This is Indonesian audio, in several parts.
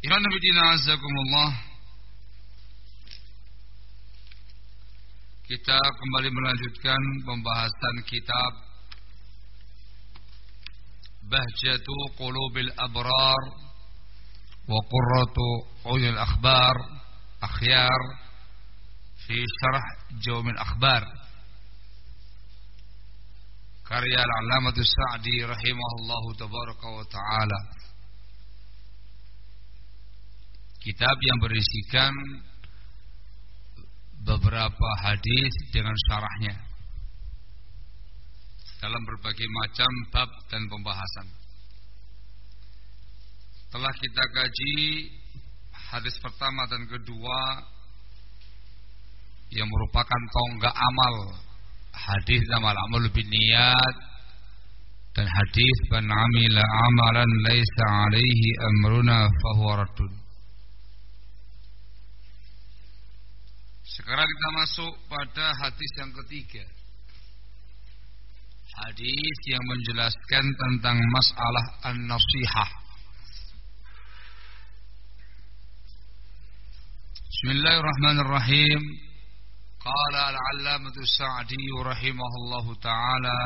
Ikhwan Nabidina Azakumullah Kita kembali melanjutkan pembahasan kitab Bahjatu Qulubil Abrar Wa Qurratu Uyul Akhbar Akhyar Fi Syarah Jawmil Akhbar. Karya Al-Alamatul Sa'di Rahimahullahu Tabaraka wa Ta'ala Kitab yang berisikan beberapa hadis dengan syarahnya dalam berbagai macam bab dan pembahasan. Telah kita kaji hadis pertama dan kedua yang merupakan tonggak amal hadis amal amal bin niat dan hadis man amila amalan laisa alaihi amruna fahuwa Sekarang kita masuk pada hadis yang ketiga. Hadis yang menjelaskan tentang masalah an-nasihah. Bismillahirrahmanirrahim. Qala al-'allamah Sa'di rahimahullah taala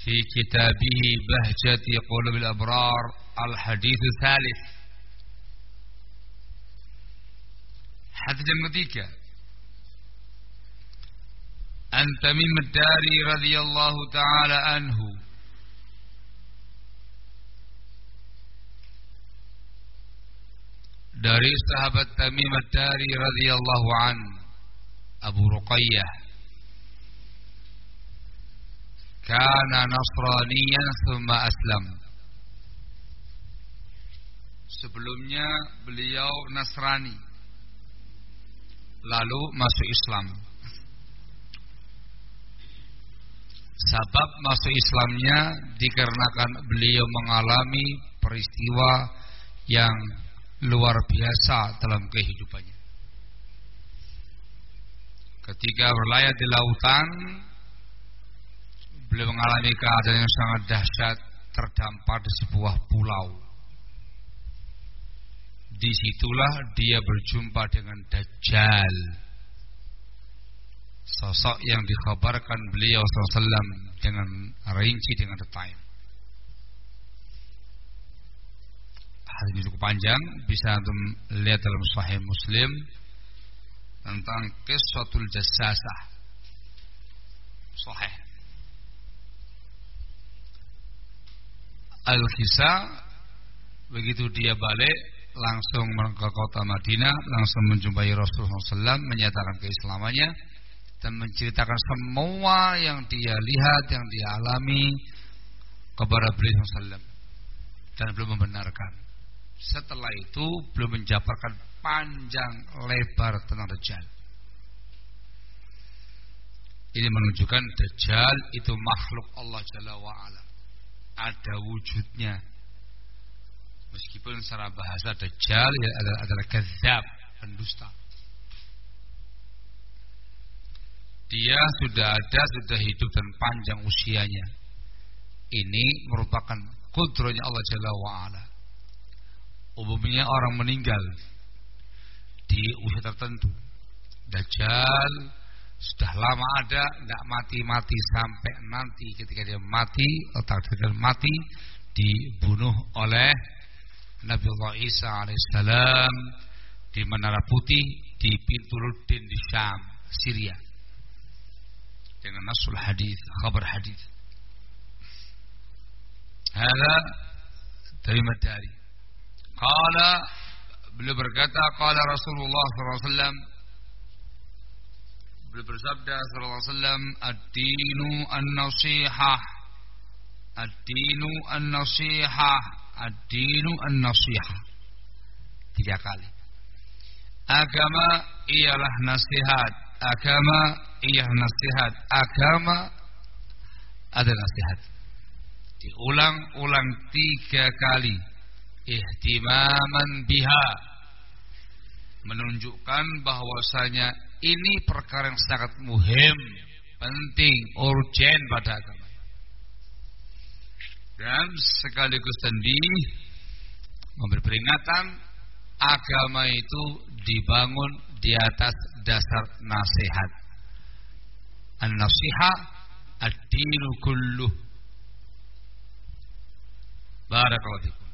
fi kitabih Bahjati Qulubil Abrar al-hadits tsalits Hadis yang ketiga. An Tamim Ad-Dari radhiyallahu taala anhu. Dari sahabat Tamim Ad-Dari radhiyallahu an Abu Ruqayyah. Kana nasraniyan thumma aslam. Sebelumnya beliau Nasrani lalu masuk Islam. Sabab masuk Islamnya dikarenakan beliau mengalami peristiwa yang luar biasa dalam kehidupannya. Ketika berlayar di lautan, beliau mengalami keadaan yang sangat dahsyat terdampar di sebuah pulau. Di situlah dia berjumpa dengan Dajjal. Sosok yang dikhabarkan beliau SAW dengan rinci dengan detail Hal ini cukup panjang Bisa untuk lihat dalam Sahih Muslim Tentang kiswatul jasasah Sahih. Al-Kisah Begitu dia balik langsung ke kota Madinah, langsung menjumpai Rasulullah SAW, menyatakan keislamannya dan menceritakan semua yang dia lihat, yang dia alami kepada beliau SAW dan belum membenarkan. Setelah itu belum menjabarkan panjang lebar tentang Dajjal. Ini menunjukkan Dajjal itu makhluk Allah Jalla wa'ala. Ada wujudnya Meskipun secara bahasa Dajjal ya adalah, adalah kezab, pendusta. Dia sudah ada, sudah hidup dan panjang usianya. Ini merupakan kudronya Allah Jalla wa'ala. Umumnya orang meninggal di usia tertentu. Dajjal sudah lama ada, tidak mati-mati sampai nanti ketika dia mati, atau dia mati, dibunuh oleh Nabi Allah Isa alaihissalam di Menara Putih di pintu Rudin di Syam, Syria. Dengan nasul hadis, kabar hadis. Hada dari. Kala beliau berkata, kala Rasulullah SAW beliau bersabda wasallam ad-dinu an-nasihah ad-dinu an-nasihah ad-dinu an-nasihah. Tiga kali. Agama ialah nasihat. Agama ialah nasihat. Agama adalah nasihat. Diulang-ulang tiga kali. Ihtimaman biha. Menunjukkan bahwasanya ini perkara yang sangat muhim, penting, urgen pada agama dan sekaligus tandih memberi peringatan agama itu dibangun di atas dasar nasihat. An-nasiha ad-dinu kulluh. Barakallahu fikum.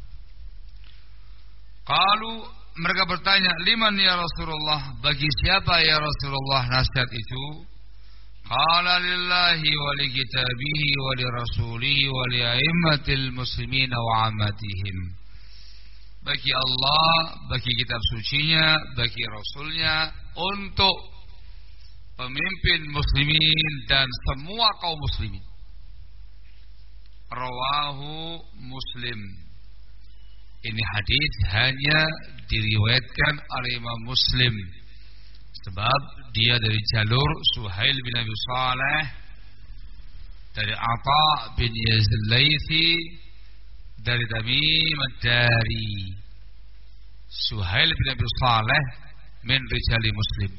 Mereka bertanya, "Liman ya Rasulullah?" Bagi siapa ya Rasulullah nasihat itu? Rasulihi wa li a'immatil muslimina wa amatihim. Bagi Allah, bagi kitab sucinya, bagi rasulnya untuk pemimpin muslimin dan semua kaum muslimin. Rawahu Muslim. Ini hadis hanya diriwayatkan oleh Imam Muslim Sebab dia dari jalur Suhail bin Abi Saleh dari Atha bin Yazid Laythi dari Tamim dari Suhail bin Abi Saleh min rijali Muslim.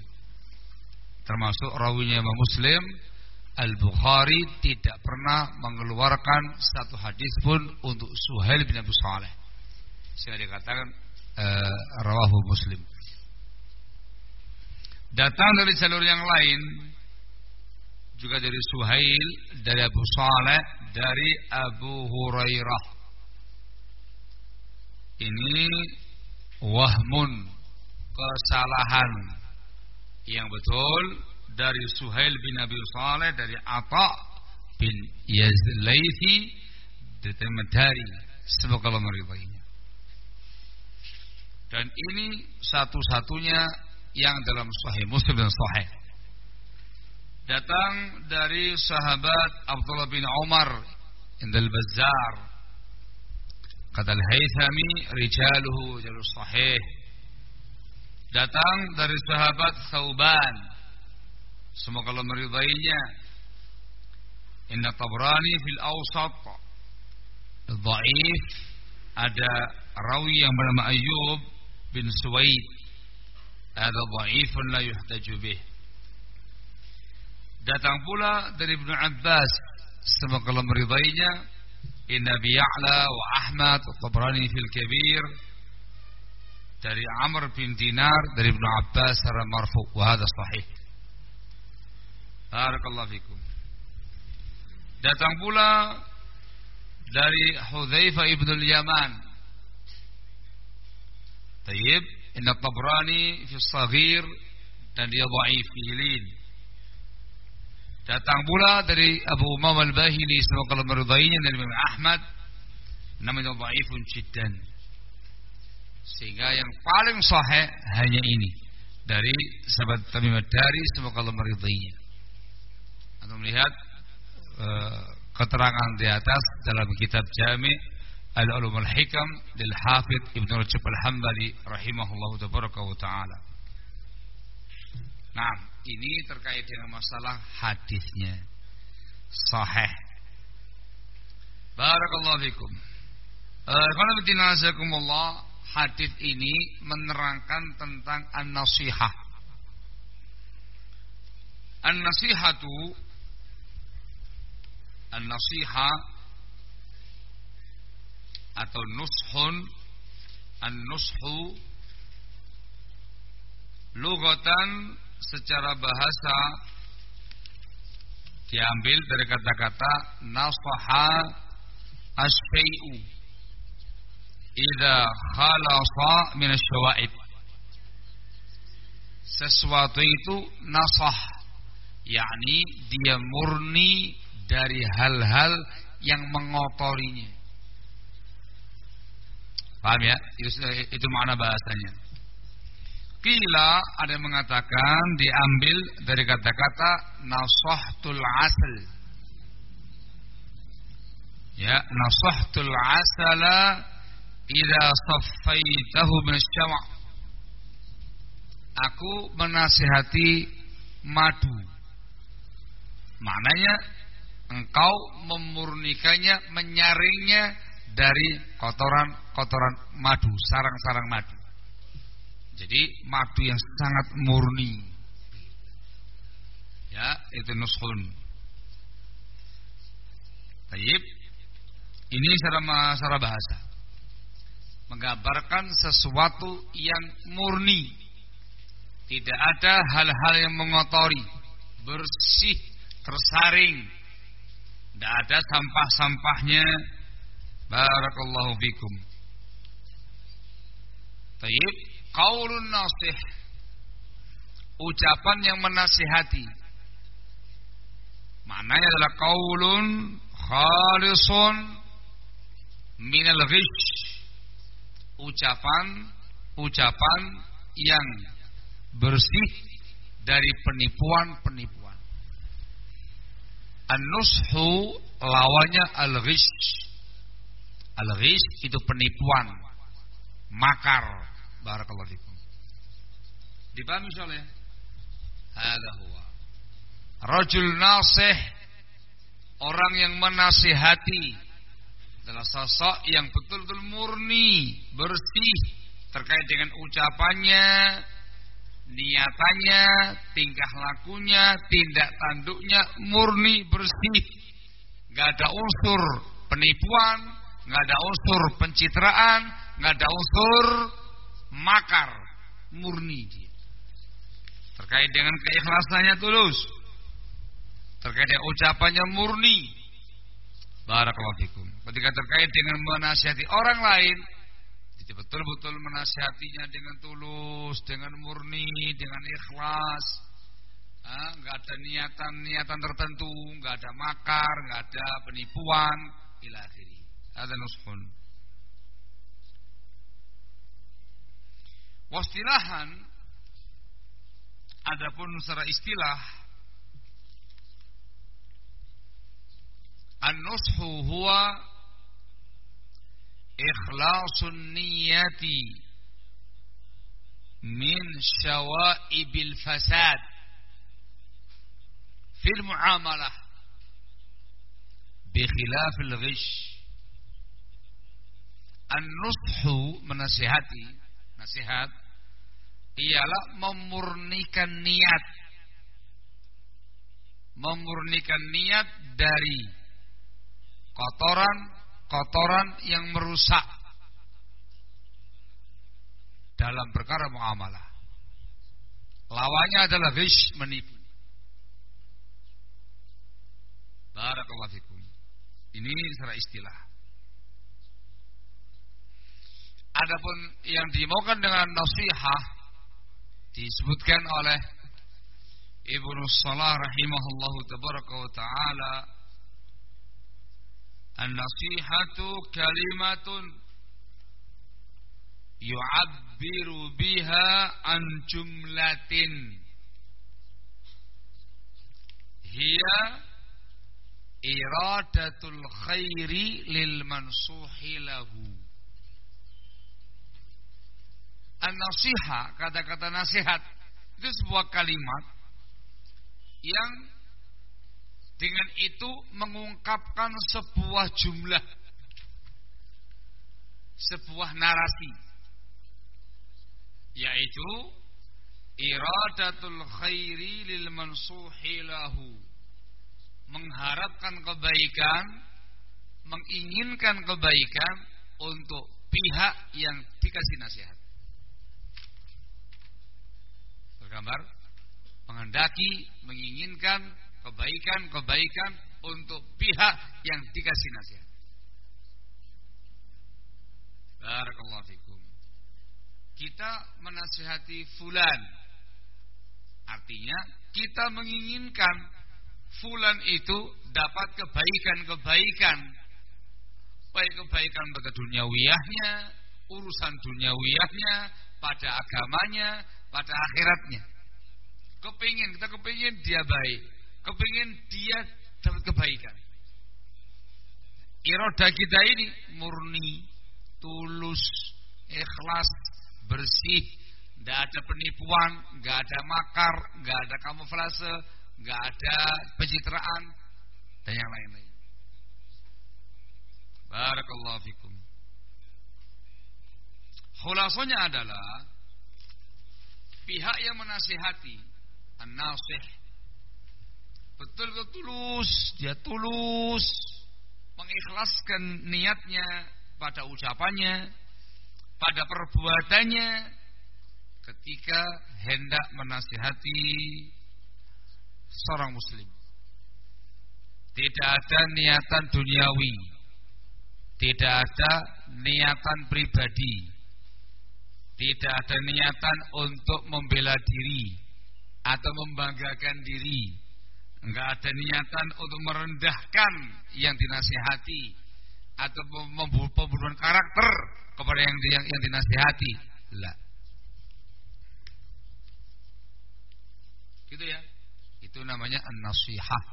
Termasuk rawinya Imam Muslim Al-Bukhari tidak pernah mengeluarkan satu hadis pun untuk Suhail bin Abi Saleh. Sehingga dikatakan uh, rawahu Muslim Datang dari jalur yang lain juga dari Suhail, dari Abu Saleh, dari Abu Hurairah. Ini wahmun kesalahan yang betul dari Suhail bin Abi Saleh dari Atha bin Yazlaifi dari Madari semoga Allah meridainya. Dan ini satu-satunya yang dalam Sahih Muslim dan Sahih. Datang dari sahabat Abdullah bin Umar Indal Bazzar. Kata Al-Haythami rijaluhu jalur sahih. Datang dari sahabat Thauban. Semoga Allah meridainya. Inna Tabrani fil Awsat. Dhaif ada rawi yang bernama Ayub bin Suwaid. Ada dhaifun la yuhtaju bih. Datang pula dari Ibnu Abbas. Semoga Allah meridainya. Inna Ya'la wa Ahmad Tabrani fil Kabir dari Amr bin Dinar dari Ibnu Abbas secara marfu wa hadha sahih. Barakallahu fikum. Datang pula dari Hudzaifah ibn al-Yaman. Tayyib, inna Tabrani fi Saghir dan dia dhaif fi Hilin. Datang pula dari Abu Umam al-Bahili semoga Allah meridainya dari Imam Ahmad namanya dhaifun jiddan. Sehingga yang paling sahih hanya ini dari sahabat Tamim dari semoga Allah meridainya. Anda melihat uh, keterangan di atas dalam kitab Jami' Al-Ulum Al-Hikam lil Hafidh Ibnu Rajab Al-Hambali rahimahullahu taala. Nah, ini terkait dengan masalah hadisnya. Sahih. Barakallahu fikum. Uh, hadis ini menerangkan tentang an-nasihah. An-nasihatu an-nasihah atau nushun an-nushu lugatan secara bahasa diambil dari kata-kata nasaha asyai'u. Idza khalasa min asyawaib sesuatu itu nasah yakni dia murni dari hal-hal yang mengotorinya paham ya itu, itu makna bahasanya Kila ada yang mengatakan diambil dari kata-kata nasahtul asal. Ya, nasahtul asala Ila saffaitahu min syama' Aku menasihati madu. Maknanya engkau memurnikannya, menyaringnya dari kotoran-kotoran madu, sarang-sarang madu. Jadi madu yang sangat murni. Ya, itu nushun. Taib. Ini secara, secara bahasa menggambarkan sesuatu yang murni. Tidak ada hal-hal yang mengotori, bersih, tersaring. Tidak ada sampah-sampahnya. Barakallahu fikum. Taib, qaulun nasih. Ucapan yang menasihati. Maknanya adalah qaulun khalisun minal ghish ucapan-ucapan yang bersih dari penipuan-penipuan. An-nushu lawannya al-ghish. Al-ghish itu penipuan, makar. Barakallahu fikum. Dipahami soalnya? Hada huwa. Rajul nasih orang yang menasihati adalah sosok yang betul-betul murni, bersih terkait dengan ucapannya, niatannya, tingkah lakunya, tindak tanduknya murni, bersih. Gak ada unsur penipuan, gak ada unsur pencitraan, gak ada unsur makar, murni dia. Terkait dengan keikhlasannya tulus. Terkait dengan ucapannya murni. Barakallahu fikum ketika terkait dengan menasihati orang lain jadi betul-betul menasihatinya dengan tulus dengan murni dengan ikhlas nggak ada niatan-niatan tertentu nggak ada makar nggak ada penipuan ila ada nushun wastilahan adapun secara istilah an-nushu huwa ikhlasun niyati min syawaibil fasad fil muamalah bi khilafil ghish an-nushu menasihati nasihat ialah memurnikan niat memurnikan niat dari kotoran-kotoran yang merusak dalam perkara muamalah. Lawannya adalah ghish menipu. Barakallahu fikum. Ini secara istilah. Adapun yang dimaukan dengan nasihat disebutkan oleh Ibnu Salah rahimahullahu tabaraka wa taala An-nasihatu kalimatun yu'abbiru biha an jumlatin. Hiya iradatul khairi lil mansuhi lahu An-nasiha kata-kata nasihat itu sebuah kalimat yang dengan itu mengungkapkan sebuah jumlah sebuah narasi yaitu iradatul khairi lil mansuhi lahu. Mengharapkan kebaikan menginginkan kebaikan untuk pihak yang dikasih nasihat bergambar menghendaki, menginginkan kebaikan-kebaikan untuk pihak yang dikasih nasihat. Barakallahu fikum. Kita menasihati fulan. Artinya kita menginginkan fulan itu dapat kebaikan-kebaikan. Baik kebaikan pada duniawiyahnya, urusan duniawiyahnya, pada agamanya, pada akhiratnya. Kepingin, kita kepingin dia baik. Kepingin dia dapat kebaikan. Iroda kita ini murni, tulus, ikhlas, bersih, tidak ada penipuan, nggak ada makar, nggak ada kamuflase, nggak ada pencitraan dan yang lain-lain. Barakallahu fikum. Khulasonya adalah pihak yang menasihati An-nasih. Betul-betul tulus, dia tulus. Mengikhlaskan niatnya pada ucapannya, pada perbuatannya. Ketika hendak menasihati seorang muslim. Tidak ada niatan duniawi, tidak ada niatan pribadi, tidak ada niatan untuk membela diri, atau membanggakan diri. Enggak ada niatan untuk merendahkan yang dinasihati atau pembunuhan karakter kepada yang yang, yang dinasihati. Lah. Gitu ya. Itu namanya an-nasihah.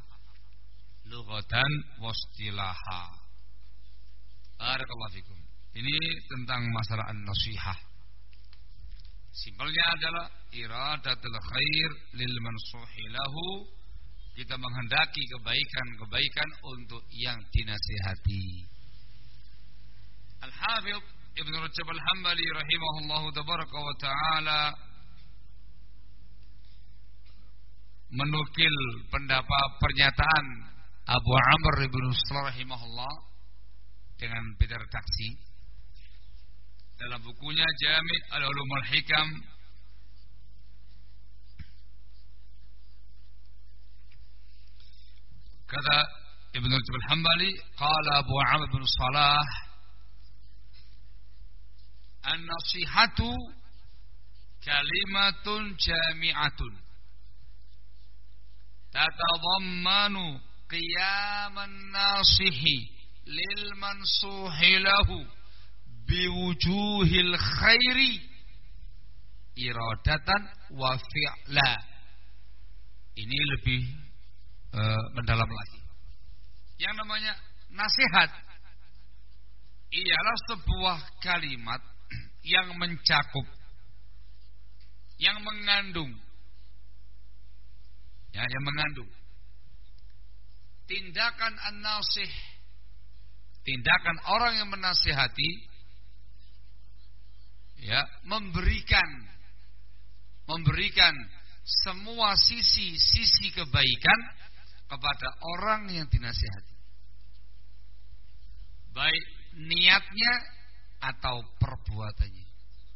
Lughatan wastilaha. Barakallahu. Ini tentang masalah an-nasihah. Simpelnya adalah iradatul khair lil mansuhi lahu kita menghendaki kebaikan-kebaikan untuk yang dinasihati. Al-Hafidh Ibn Rajab Al-Hambali rahimahullah tabaraka wa taala menukil pendapat pernyataan Abu Amr ibn Salah rahimahullah dengan beda redaksi dalam bukunya Jami' Al-Ulum Al-Hikam. Kata Ibn Rajab Al-Hambali qala Abu Amr bin Salah an-nasihatu kalimatun jami'atun. Tatadhammanu qiyaman nasihi lil mansuhi lahu biwujuhil khairi iradatan wa fi'la. Ini lebih e, mendalam lagi. Yang namanya nasihat ialah sebuah kalimat yang mencakup yang mengandung ya yang mengandung tindakan an-nasih tindakan orang yang menasihati ya memberikan memberikan semua sisi-sisi kebaikan kepada orang yang dinasihati. Baik niatnya atau perbuatannya.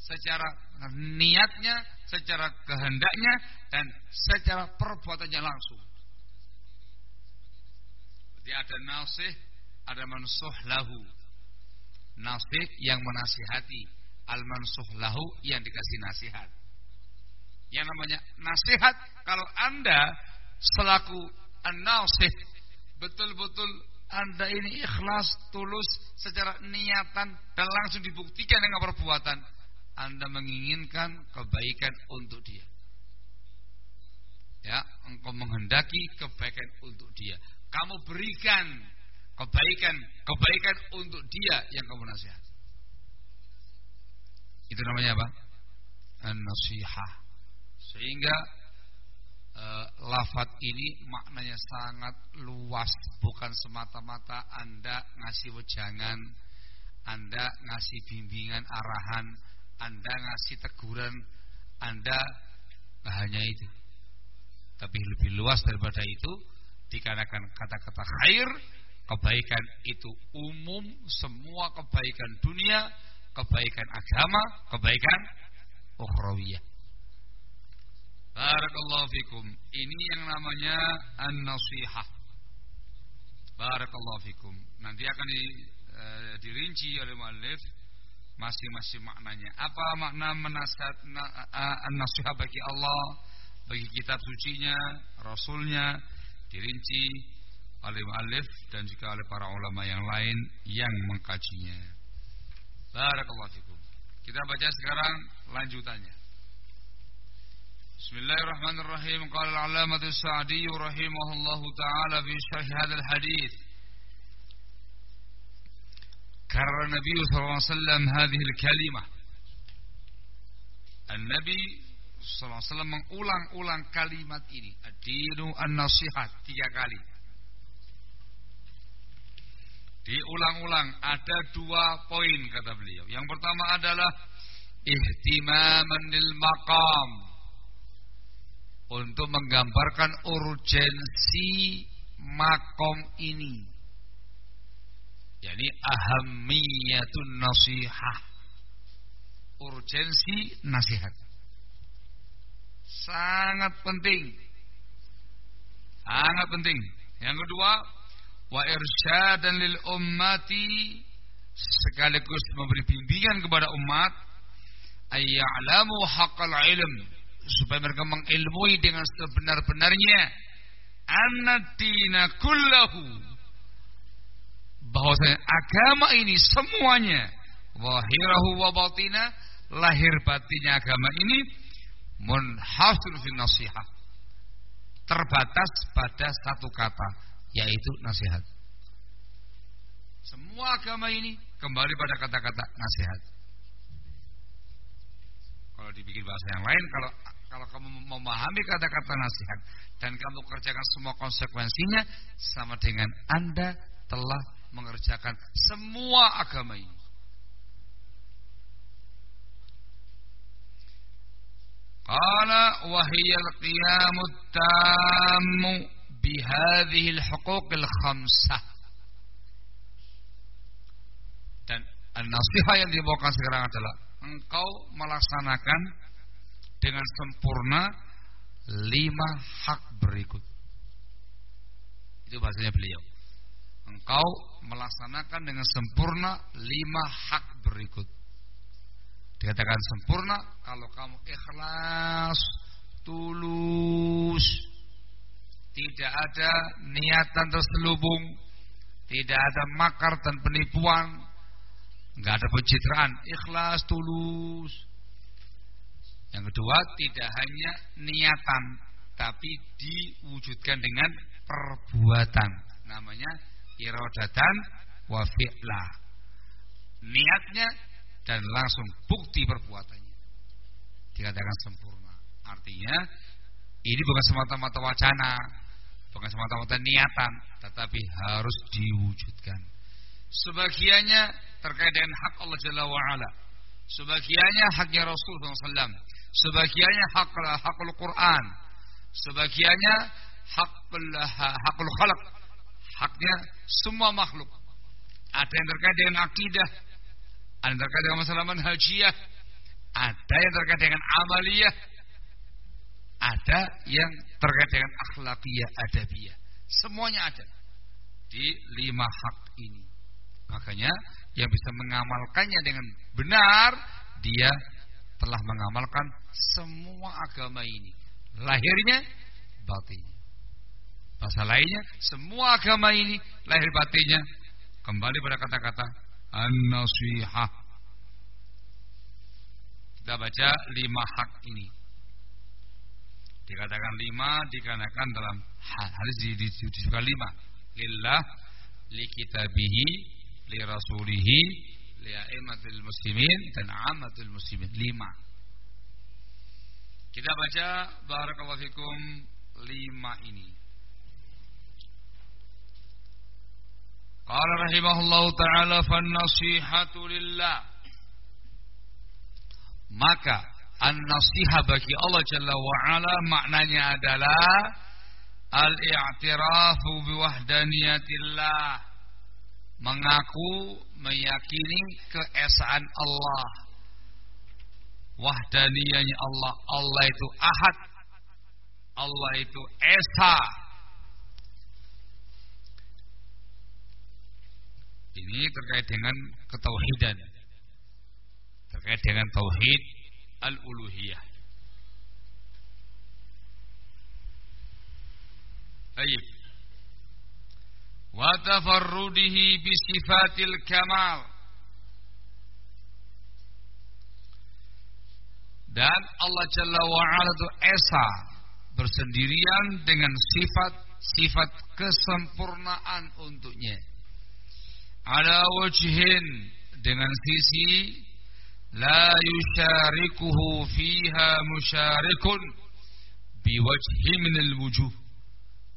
Secara niatnya secara kehendaknya dan secara perbuatannya langsung. Jadi ada nasih ada mansuh lahu. Nasih yang menasihati al mansuh lahu yang dikasih nasihat yang namanya nasihat kalau anda selaku an-nasih betul-betul anda ini ikhlas, tulus secara niatan dan langsung dibuktikan dengan perbuatan. Anda menginginkan kebaikan untuk dia. Ya, engkau menghendaki kebaikan untuk dia. Kamu berikan kebaikan, kebaikan untuk dia yang kamu nasihat. Itu namanya apa? An-nasihah. Sehingga uh, lafat ini maknanya sangat luas bukan semata-mata Anda ngasih wejangan Anda ngasih bimbingan arahan Anda ngasih teguran Anda hanya itu tapi lebih luas daripada itu dikarenakan kata-kata khair kebaikan itu umum semua kebaikan dunia kebaikan agama kebaikan ukhrawiyah Barakallahu fikum. Ini yang namanya an-nasihah. Barakallahu fikum. Nanti akan di, e, dirinci oleh muallif masing-masing maknanya. Apa makna menasihat na, an-nasihah bagi Allah, bagi kitab sucinya, rasulnya, dirinci oleh muallif dan juga oleh para ulama yang lain yang mengkajinya. Barakallahu fikum. Kita baca sekarang lanjutannya. بسم الله الرحمن الرحيم قال العلامة السعدي رحمه الله تعالى في شرح هذا الحديث كرر النبي صلى الله عليه وسلم هذه الكلمة النبي صلى الله عليه وسلم mengulang-ulang kalimat ini ad-dinu an-nasihat tiga kali diulang-ulang ada dua poin kata beliau yang pertama adalah ihtimaman lil maqam untuk menggambarkan urgensi makom ini. Yani ahamiyatun nasihah. Urgensi nasihat. Sangat penting. Sangat penting. Yang kedua, wa irsyadan lil ummati sekaligus memberi bimbingan kepada umat ayya'lamu haqqal ilm supaya mereka mengilmui dengan sebenar-benarnya anadina kullahu bahwasanya agama ini semuanya wahirahu wa batina lahir batinnya agama ini munhasir fi nasihat terbatas pada satu kata yaitu nasihat. Semua agama ini kembali pada kata-kata nasihat. Kalau dibikin bahasa yang lain kalau kalau kamu memahami kata-kata nasihat dan kamu kerjakan semua konsekuensinya sama dengan Anda telah mengerjakan semua agama ini. Qala wa hiya al-qiyamut tammu bihadhihi al-huquq al-khamsah. Dan nasihat yang dibawakan sekarang adalah engkau melaksanakan dengan sempurna lima hak berikut. Itu bahasanya beliau. Engkau melaksanakan dengan sempurna lima hak berikut. Dikatakan sempurna kalau kamu ikhlas, tulus, tidak ada niatan terselubung, tidak ada makar dan penipuan, nggak ada pencitraan, ikhlas, tulus, yang kedua, tidak hanya niatan, tapi diwujudkan dengan perbuatan. Namanya irodatan wa fi'la. Niatnya dan langsung bukti perbuatannya. Dikatakan sempurna. Artinya ini bukan semata-mata wacana, bukan semata-mata niatan, tetapi harus diwujudkan. Sebagiannya terkait dengan hak Allah Jalla wa'ala. Sebagiannya haknya Rasulullah SAW. Sebagiannya hak hakul Quran. Sebagiannya hakul, hakul khalq. Haknya semua makhluk. Ada yang terkait dengan akidah. Ada yang terkait dengan masalah manhajiyah. Ada yang terkait dengan amaliyah. Ada yang terkait dengan akhlakiyah, adabiyah. Semuanya ada di lima hak ini. Makanya yang bisa mengamalkannya dengan benar, dia telah mengamalkan semua agama ini. Lahirnya, batinnya. Bahasa lainnya, semua agama ini lahir batinnya kembali pada kata-kata an-nasihah. Kita baca lima hak ini. Dikatakan lima, dikarenakan dalam hadis disebutkan lima. Lillah, li kitabihi, li rasulihi, li a'immatil muslimin dan amatul muslimin. Lima. Kita baca barakallahu fikum lima ini. Qala rahimahullahu taala fan nasihatu lillah. Maka an-nasiha bagi Allah Jalla wa ala maknanya adalah al-i'tirafu biwahdaniyatillah. Mengaku meyakini keesaan Allah. Wahdaniyahnya Allah. Allah itu ahad. Allah itu esa. Ini terkait dengan ketauhidan terkait dengan tauhid al-uluhiyah. Baik. Wa tafarrudihi bi sifatil kamal. Dan Allah Jalla wa'ala itu Esa bersendirian dengan sifat-sifat kesempurnaan untuknya. Ada wajhin dengan sisi la yusyarikuhu fiha musyarikun biwajhi minal wujuh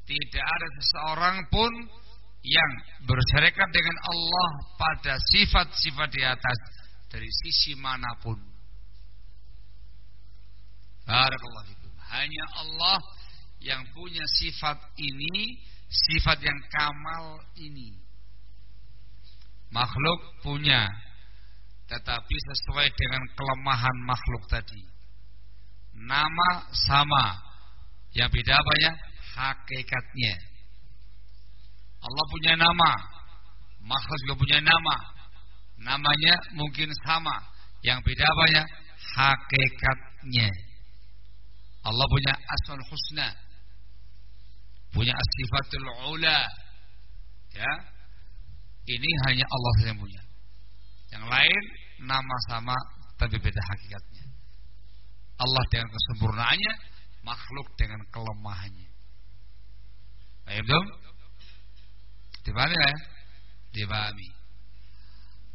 tidak ada seseorang pun yang bersyarikat dengan Allah pada sifat-sifat di atas dari sisi mana pun. Barakallahu fikum. Hanya Allah yang punya sifat ini, sifat yang kamal ini. Makhluk punya tetapi sesuai dengan kelemahan makhluk tadi. Nama sama, yang beda apa ya? Hakikatnya. Allah punya nama, makhluk juga punya nama. Namanya mungkin sama, yang beda apa ya? Hakikatnya. Allah punya asmal husna, punya asifatul ula. Ya, ini hanya Allah yang punya. Yang lain nama sama tapi beda hakikatnya. Allah dengan kesempurnaannya, makhluk dengan kelemahannya. Baik belum? Dipahami ya? Dipahami.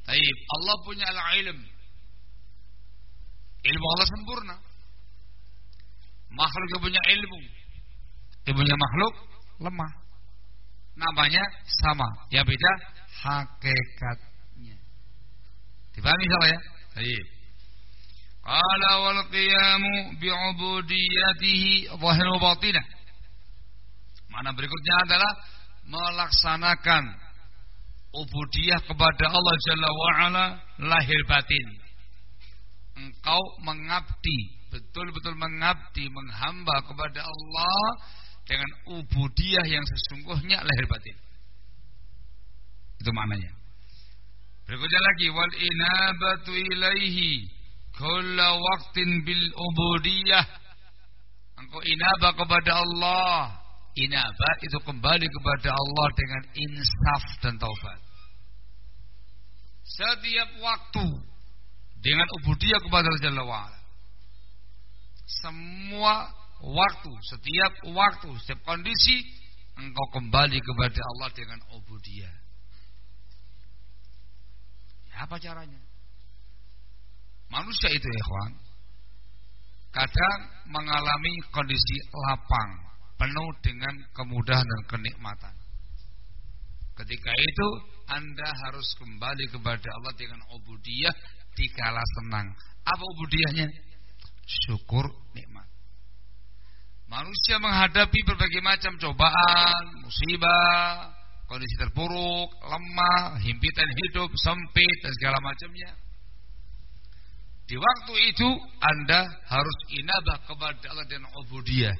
Baik, Allah punya al-ilm. Ilmu Allah sempurna. Makhluk yang punya ilmu. Ilmunya makhluk lemah. Namanya sama, yang beda hakikat Dipahami salah ya? Baik. Qala wal qiyamu bi'ubudiyatihi zahir wa batinah. Mana berikutnya adalah melaksanakan ubudiyah kepada Allah Jalla wa ala lahir batin. Engkau mengabdi, betul-betul mengabdi, menghamba kepada Allah dengan ubudiyah yang sesungguhnya lahir batin. Itu maknanya. Berikutnya lagi wal inabatu ilaihi kulla waqtin bil ubudiyah. Engkau inabah kepada Allah. Inabah itu kembali kepada Allah dengan insaf dan taubat. Setiap waktu dengan ubudiyah kepada Allah Jalla wa'ala. Semua waktu, setiap waktu, setiap kondisi engkau kembali kepada Allah dengan ubudiyah. Apa caranya? Manusia itu ya kawan. kadang mengalami kondisi lapang, penuh dengan kemudahan dan kenikmatan. Ketika itu Anda harus kembali kepada Allah dengan ubudiyah dikala senang. Apa ubudiyahnya? Syukur nikmat. Manusia menghadapi berbagai macam cobaan, musibah, kondisi terpuruk, lemah, himpitan hidup, sempit dan segala macamnya. Di waktu itu Anda harus inabah kepada Allah dan ubudiyah.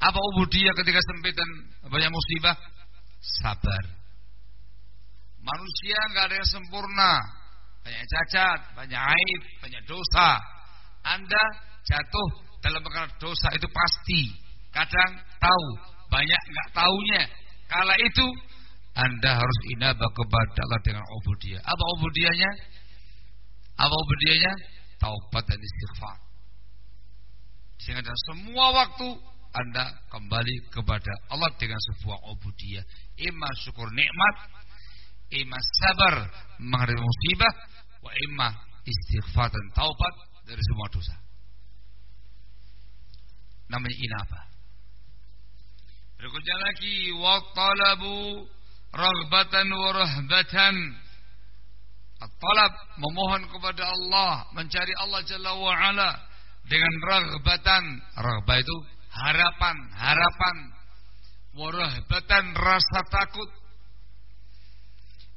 Apa ubudiyah ketika sempit dan banyak musibah? Sabar. Manusia nggak ada yang sempurna. Banyak cacat, banyak aib, banyak dosa. Anda jatuh dalam perkara dosa itu pasti. Kadang tahu, banyak nggak taunya. Kala itu anda harus inabah kepada Allah dengan ubudiyah. Apa ubudiyahnya? Apa ubudiyahnya? Taubat dan istighfar. Sehingga dalam semua waktu Anda kembali kepada Allah dengan sebuah ubudiyah. Ima syukur nikmat, ima sabar menghadapi musibah, wa ima istighfar dan taubat dari semua dosa. Namanya inabah. Berikutnya lagi wa talabu raghbatan wa rahbatan At-talab memohon kepada Allah, mencari Allah Jalla wa ala dengan raghbatan. Raghbah itu harapan, harapan. Warahbatan rasa takut.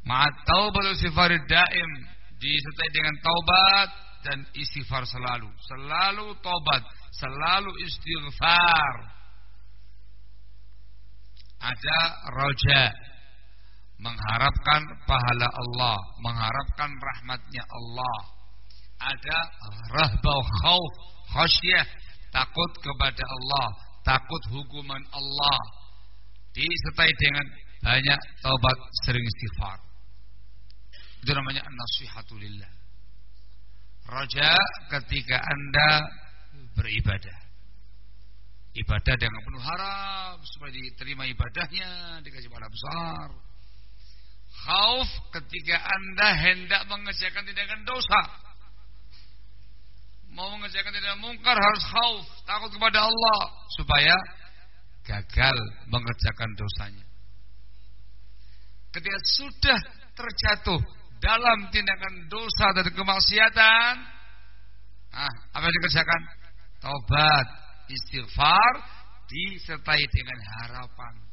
Ma'at taubat istighfar daim disertai dengan taubat dan istighfar selalu. Selalu taubat, selalu istighfar. Ada roja, mengharapkan pahala Allah, mengharapkan rahmatnya Allah. Ada rahbau khauf, khasyah, takut kepada Allah, takut hukuman Allah. Disertai dengan banyak taubat sering istighfar. Itu namanya nasihatulillah. Raja ketika Anda beribadah. Ibadah dengan penuh harap supaya diterima ibadahnya, dikasih pahala besar Khauf ketika anda hendak mengerjakan tindakan dosa. Mau mengerjakan tindakan mungkar harus khauf, takut kepada Allah supaya gagal mengerjakan dosanya. Ketika sudah terjatuh dalam tindakan dosa dan kemaksiatan, ah, apa yang dikerjakan? Taubat, istighfar disertai dengan harapan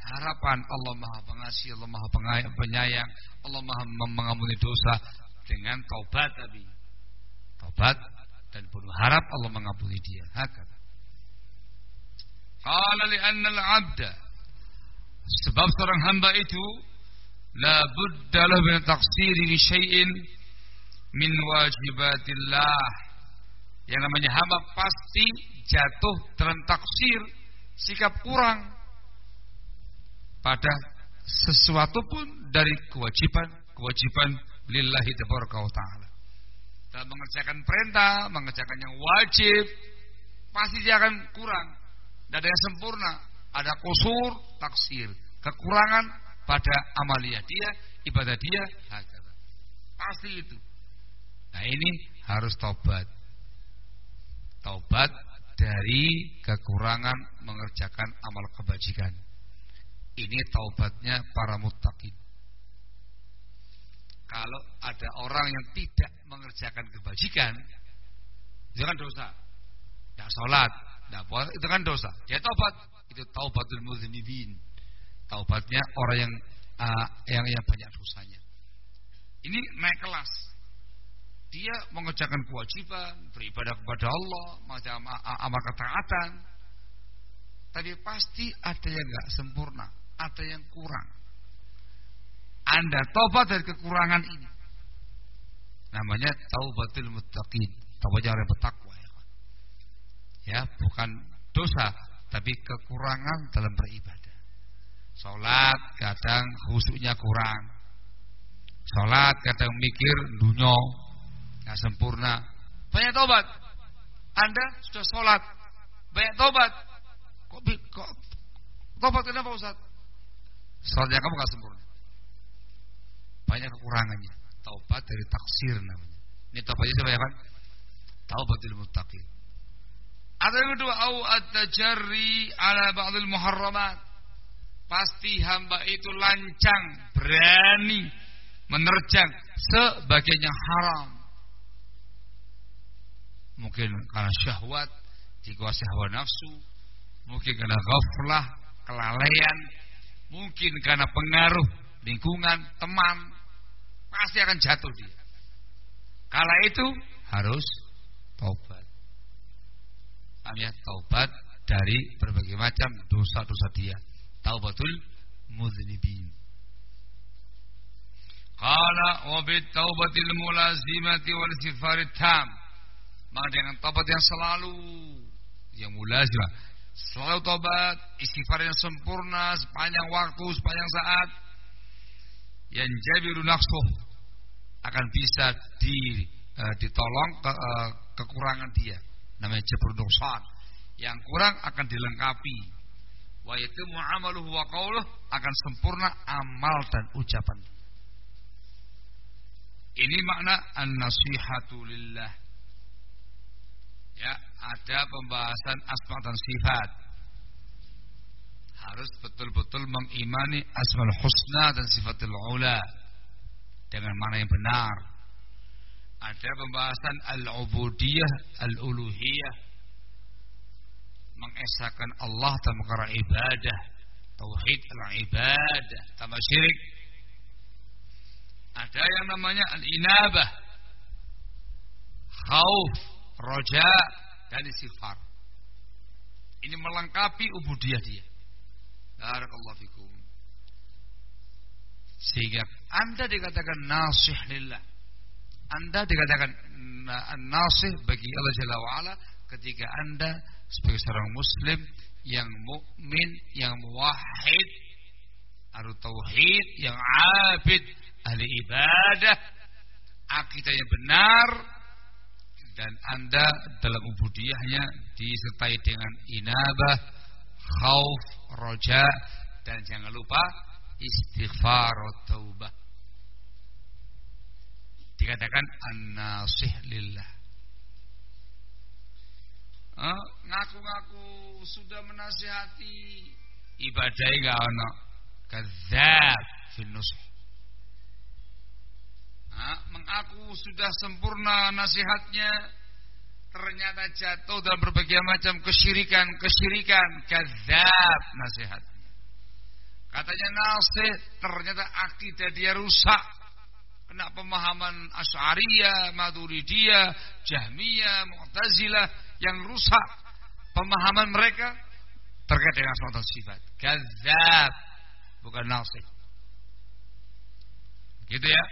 harapan Allah Maha Pengasih, Allah Maha Penyayang, Allah Maha mengampuni dosa dengan taubat tadi. Taubat dan penuh harap Allah mengampuni dia. Hakata. Qala li'anna al-'abda sebab seorang hamba itu la budda lahu min taqsiri li syai'in min wajibatillah. Yang namanya hamba pasti jatuh dalam taksir sikap kurang pada sesuatu pun dari kewajiban-kewajiban lillahi ta'ala. Dan mengerjakan perintah, mengerjakan yang wajib, pasti dia akan kurang. Tidak ada yang sempurna. Ada kusur, taksir. Kekurangan pada amalia dia, ibadah dia, hakata. Pasti itu. Nah ini harus taubat. Taubat dari kekurangan mengerjakan amal kebajikan. Ini taubatnya para muttaqin. Kalau ada orang yang tidak mengerjakan kebajikan, itu kan dosa. Ya sholat, ya puasa, itu kan dosa. Dia taubat, itu taubatul muzinibin. Taubatnya orang yang uh, yang yang banyak dosanya. Ini naik kelas. Dia mengerjakan kewajiban, beribadah kepada Allah, macam amal ketaatan. Tapi pasti ada yang nggak sempurna ada yang kurang. Anda tobat dari kekurangan ini. Namanya taubatul muttaqin. Taubatnya orang bertakwa ya. Ya, bukan dosa, tapi kekurangan dalam beribadah. Salat kadang khusyuknya kurang. Salat kadang mikir dunia nggak sempurna. Banyak tobat. Anda sudah salat, banyak tobat. Kok, kok tobat kenapa Ustaz? Salatnya kamu gak sempurna. Banyak kekurangannya. Taubat dari taksir namanya. Ini taubatnya siapa ya kan? Taubatul muttaqin. Atau yang kedua, au at-tajarri ala ba'dil muharramat. Pasti hamba itu lancang, berani menerjang sebagian yang haram. Mungkin karena syahwat, dikuasai hawa nafsu, mungkin karena ghaflah, kelalaian, mungkin karena pengaruh lingkungan, teman, pasti akan jatuh dia. Kala itu harus taubat. Paham ya? Taubat dari berbagai macam dosa-dosa dia. Taubatul mudznibin. Qala wa bit taubatil mulazimati wal istighfarit tam. Maka dengan taubat yang selalu yang mulazimah, selalu taubat, istighfar yang sempurna sepanjang waktu, sepanjang saat. Yang jabiru nafsuh akan bisa di, uh, ditolong ke, uh, kekurangan dia. Namanya jabru nuksan. Yang kurang akan dilengkapi. Wa yatimu amaluhu wa qawluh akan sempurna amal dan ucapan. Ini makna an-nasihatu lillah. Ya, ada pembahasan asma dan sifat. Harus betul-betul mengimani asmaul husna dan sifatul ula dengan mana yang benar. Ada pembahasan al-ubudiyah, al-uluhiyah. Mengesahkan Allah perkara ibadah, tauhid al-ibadah, tambah syirik ada yang namanya al-inabah. Khauf, roja, dan istighfar. Ini melengkapi ubudiyah dia. Barakallahu fikum. Sehingga Anda dikatakan nasih lillah. Anda dikatakan nasih bagi Allah Jalla wa'ala ketika Anda sebagai seorang muslim yang mukmin, yang muwahhid, atau tauhid, yang abid, ahli ibadah, akidahnya benar, dan anda dalam ubudiyahnya disertai dengan inabah, khauf, roja, dan jangan lupa istighfar taubah. Dikatakan an-nasih lillah. Ngaku-ngaku sudah menasihati ibadahnya enggak ono. Kadzab fin nusuh mengaku sudah sempurna nasihatnya ternyata jatuh dalam berbagai macam kesyirikan kesyirikan kadzab nasihatnya katanya nasih ternyata akidah dia rusak kena pemahaman Asy'ariyah, Maturidiyah, Jahmiyah, Mu'tazilah yang rusak pemahaman mereka terkait dengan suatu sifat. Kadzab bukan nasih. Gitu ya.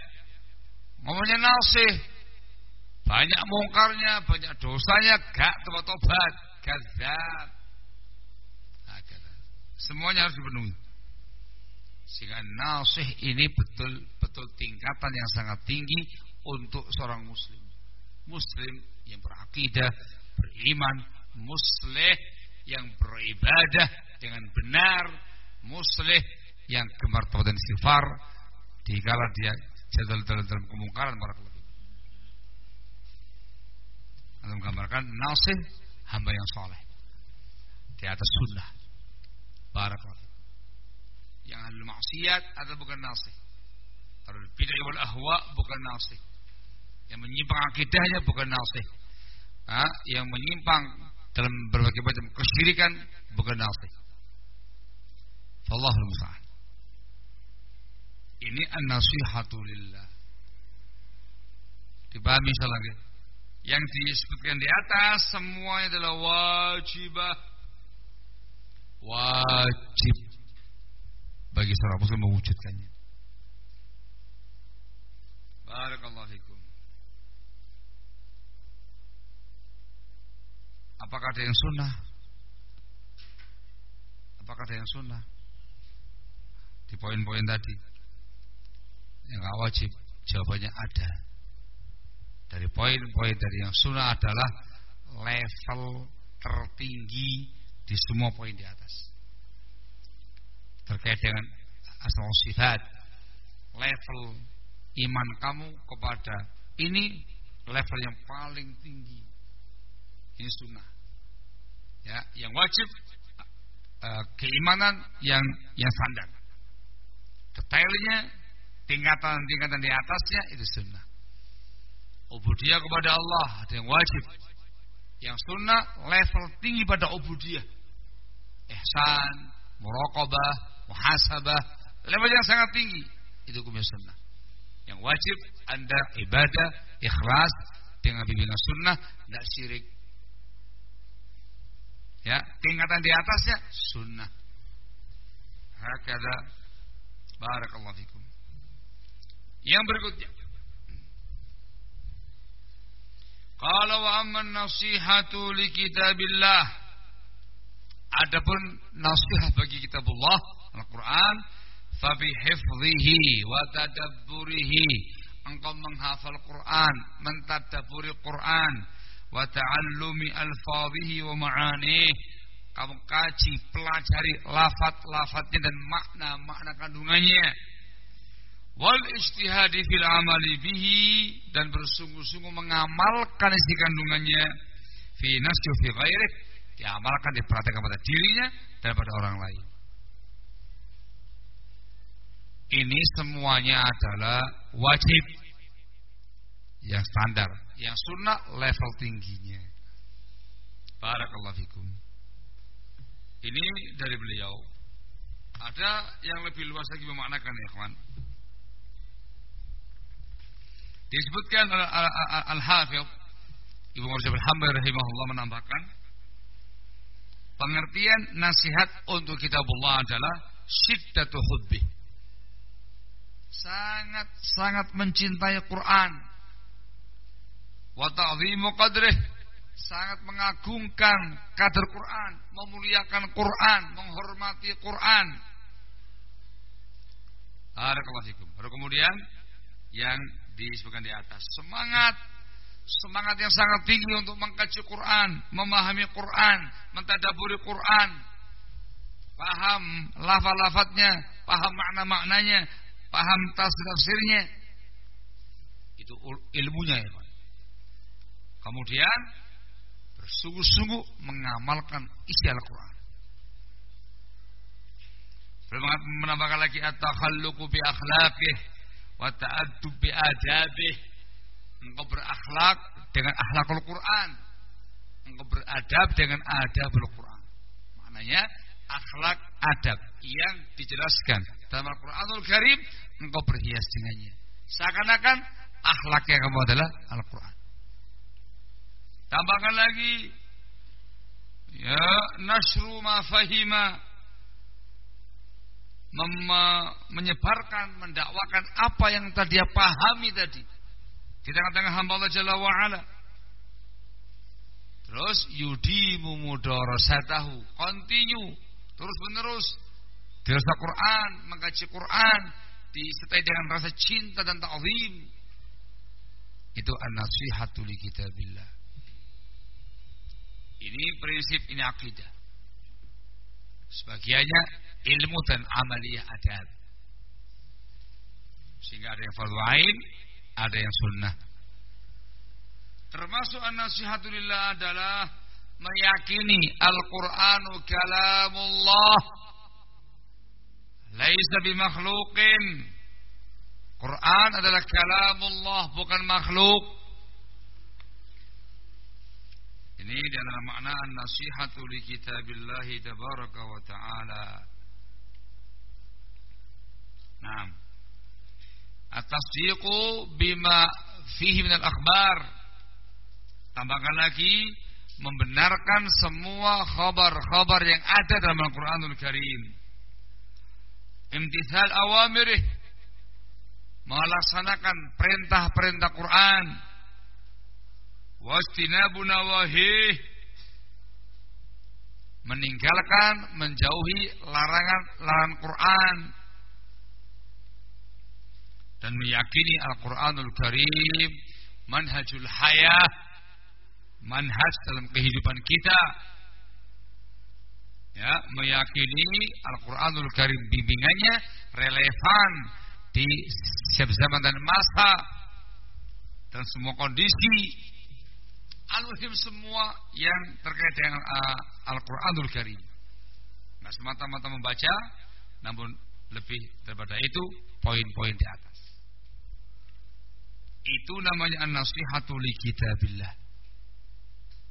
Ngomongnya nasih. Banyak mungkarnya, banyak dosanya, gak tobat-tobat. Gazab. Nah, Semuanya harus dipenuhi. Sehingga nasih ini betul-betul tingkatan yang sangat tinggi untuk seorang muslim. Muslim yang berakidah, beriman, musleh yang beribadah dengan benar, musleh yang gemar taubat dan istighfar dikala dia jadal dalam, dalam kemungkaran para. Anda menggambarkan nasih hamba yang soleh di atas sunnah. Barakallahu. Yang ahli maksiat atau bukan nasih. Kalau bid'ah wal ahwa bukan nasih. Yang menyimpang akidahnya bukan nasih. Ha? yang menyimpang dalam berbagai macam kesyirikan bukan nasih. Allahul musta'an. Ini an-nasihatu lillah. Dipahami lagi. Yang disebutkan di atas semuanya adalah wajibah. Wajib bagi seorang muslim mewujudkannya. Barakallahu fikum. Apakah ada yang sunnah? Apakah ada yang sunnah? Di poin-poin tadi yang nggak wajib jawabannya ada dari poin-poin dari yang sunnah adalah level tertinggi di semua poin di atas terkait dengan asal sifat level iman kamu kepada ini level yang paling tinggi Ini sunnah. Ya, yang wajib uh, keimanan yang yang standar. Detailnya tingkatan-tingkatan di atasnya itu sunnah. Ubudiyah kepada Allah ada yang wajib. Yang sunnah level tinggi pada ubudiyah. Ihsan, muraqabah, muhasabah, level yang sangat tinggi. Itu hukumnya sunnah. Yang wajib Anda ibadah ikhlas dengan bimbingan sunnah, tidak syirik. Ya, tingkatan di atasnya sunnah. Hakada barakallahu fikum. Yang berikutnya Qala wa amman nasihatu li kitabillah. Adapun nasihat bagi kitabullah Al-Qur'an fa bi hifdhihi wa engkau menghafal Quran, mentadaburi Quran, wa ta'allumi alfadhihi wa ma'anih. Kamu kaji, pelajari lafat-lafatnya dan makna-makna kandungannya wal istihadi fil amali bihi dan bersungguh-sungguh mengamalkan isi kandungannya. Fi nafsi fi ghairih diamalkan diperhatikan pada dirinya dan pada orang lain. Ini semuanya adalah wajib yang standar yang sunnah level tingginya. Barakallahu fikum. Ini dari beliau. Ada yang lebih luas lagi memaknakan ya kawan Disebutkan Al-Hafidh Ibu Murjab Al-Hambal rahimahullah menambahkan pengertian nasihat untuk kitabullah adalah syiddatu hubbi. Sangat sangat mencintai Quran. Wa ta'zimu qadrih. Sangat mengagungkan kadar Quran, memuliakan Quran, menghormati Quran. Barakallahu fikum. Baru kemudian yang disebutkan di atas. Semangat semangat yang sangat tinggi untuk mengkaji Quran, memahami Quran, mentadaburi Quran, paham lafal-lafadznya, paham makna-maknanya, paham tafsir-tafsirnya. Itu ilmunya ya Pak. Kemudian bersungguh-sungguh mengamalkan isi Al-Quran. Menambahkan lagi at-takhalluqu bi akhlaqih wa ta'addub bi adabih engkau berakhlak dengan akhlakul Quran. Engkau beradab dengan adabul Quran. Maknanya akhlak adab yang dijelaskan dalam Al-Qur'anul Karim engkau berhias dengannya. Seakan-akan akhlak yang kamu adalah Al-Qur'an. Tambahkan lagi. Ya nasru ma fahima menyebarkan, mendakwakan apa yang tadi dia pahami tadi di tengah-tengah hamba Allah Jalla wa'ala. Terus yudimu mudarasatahu, continue, terus menerus dirasa Quran, mengkaji Quran, disertai dengan rasa cinta dan ta'zim. Itu an-nasihatu li kitabillah. Ini prinsip, ini akidah. Sebagiannya ilmu dan amaliyah adat. Sehingga ada yang fardu ain, ada yang sunnah. Termasuk an-nasihatulillah adalah meyakini Al-Qur'anu kalamullah laisa bimakhluqin. Quran adalah kalamullah bukan makhluk. Ini antara makna nasihatu li kitabillahi tabaraka wa ta'ala. Nah. At-tasdiqu bima fihi minal akhbar. Tambahkan lagi membenarkan semua khabar-khabar yang ada dalam Al-Qur'anul Karim. Imtithal awamirih melaksanakan perintah-perintah Quran wastinabu nawahih meninggalkan menjauhi larangan-larangan Quran. Dan meyakini Al-Qur'anul Karim manhajul hayah manhaj dalam kehidupan kita. Ya meyakini Al-Qur'anul Karim bimbingannya relevan di setiap zaman dan masa. Dan semua kondisi Al-Muhim semua yang terkait dengan uh, Al-Quranul Karim. Nah semata-mata membaca, namun lebih daripada itu poin-poin di atas. Itu namanya an-nasihatu li kitabillah.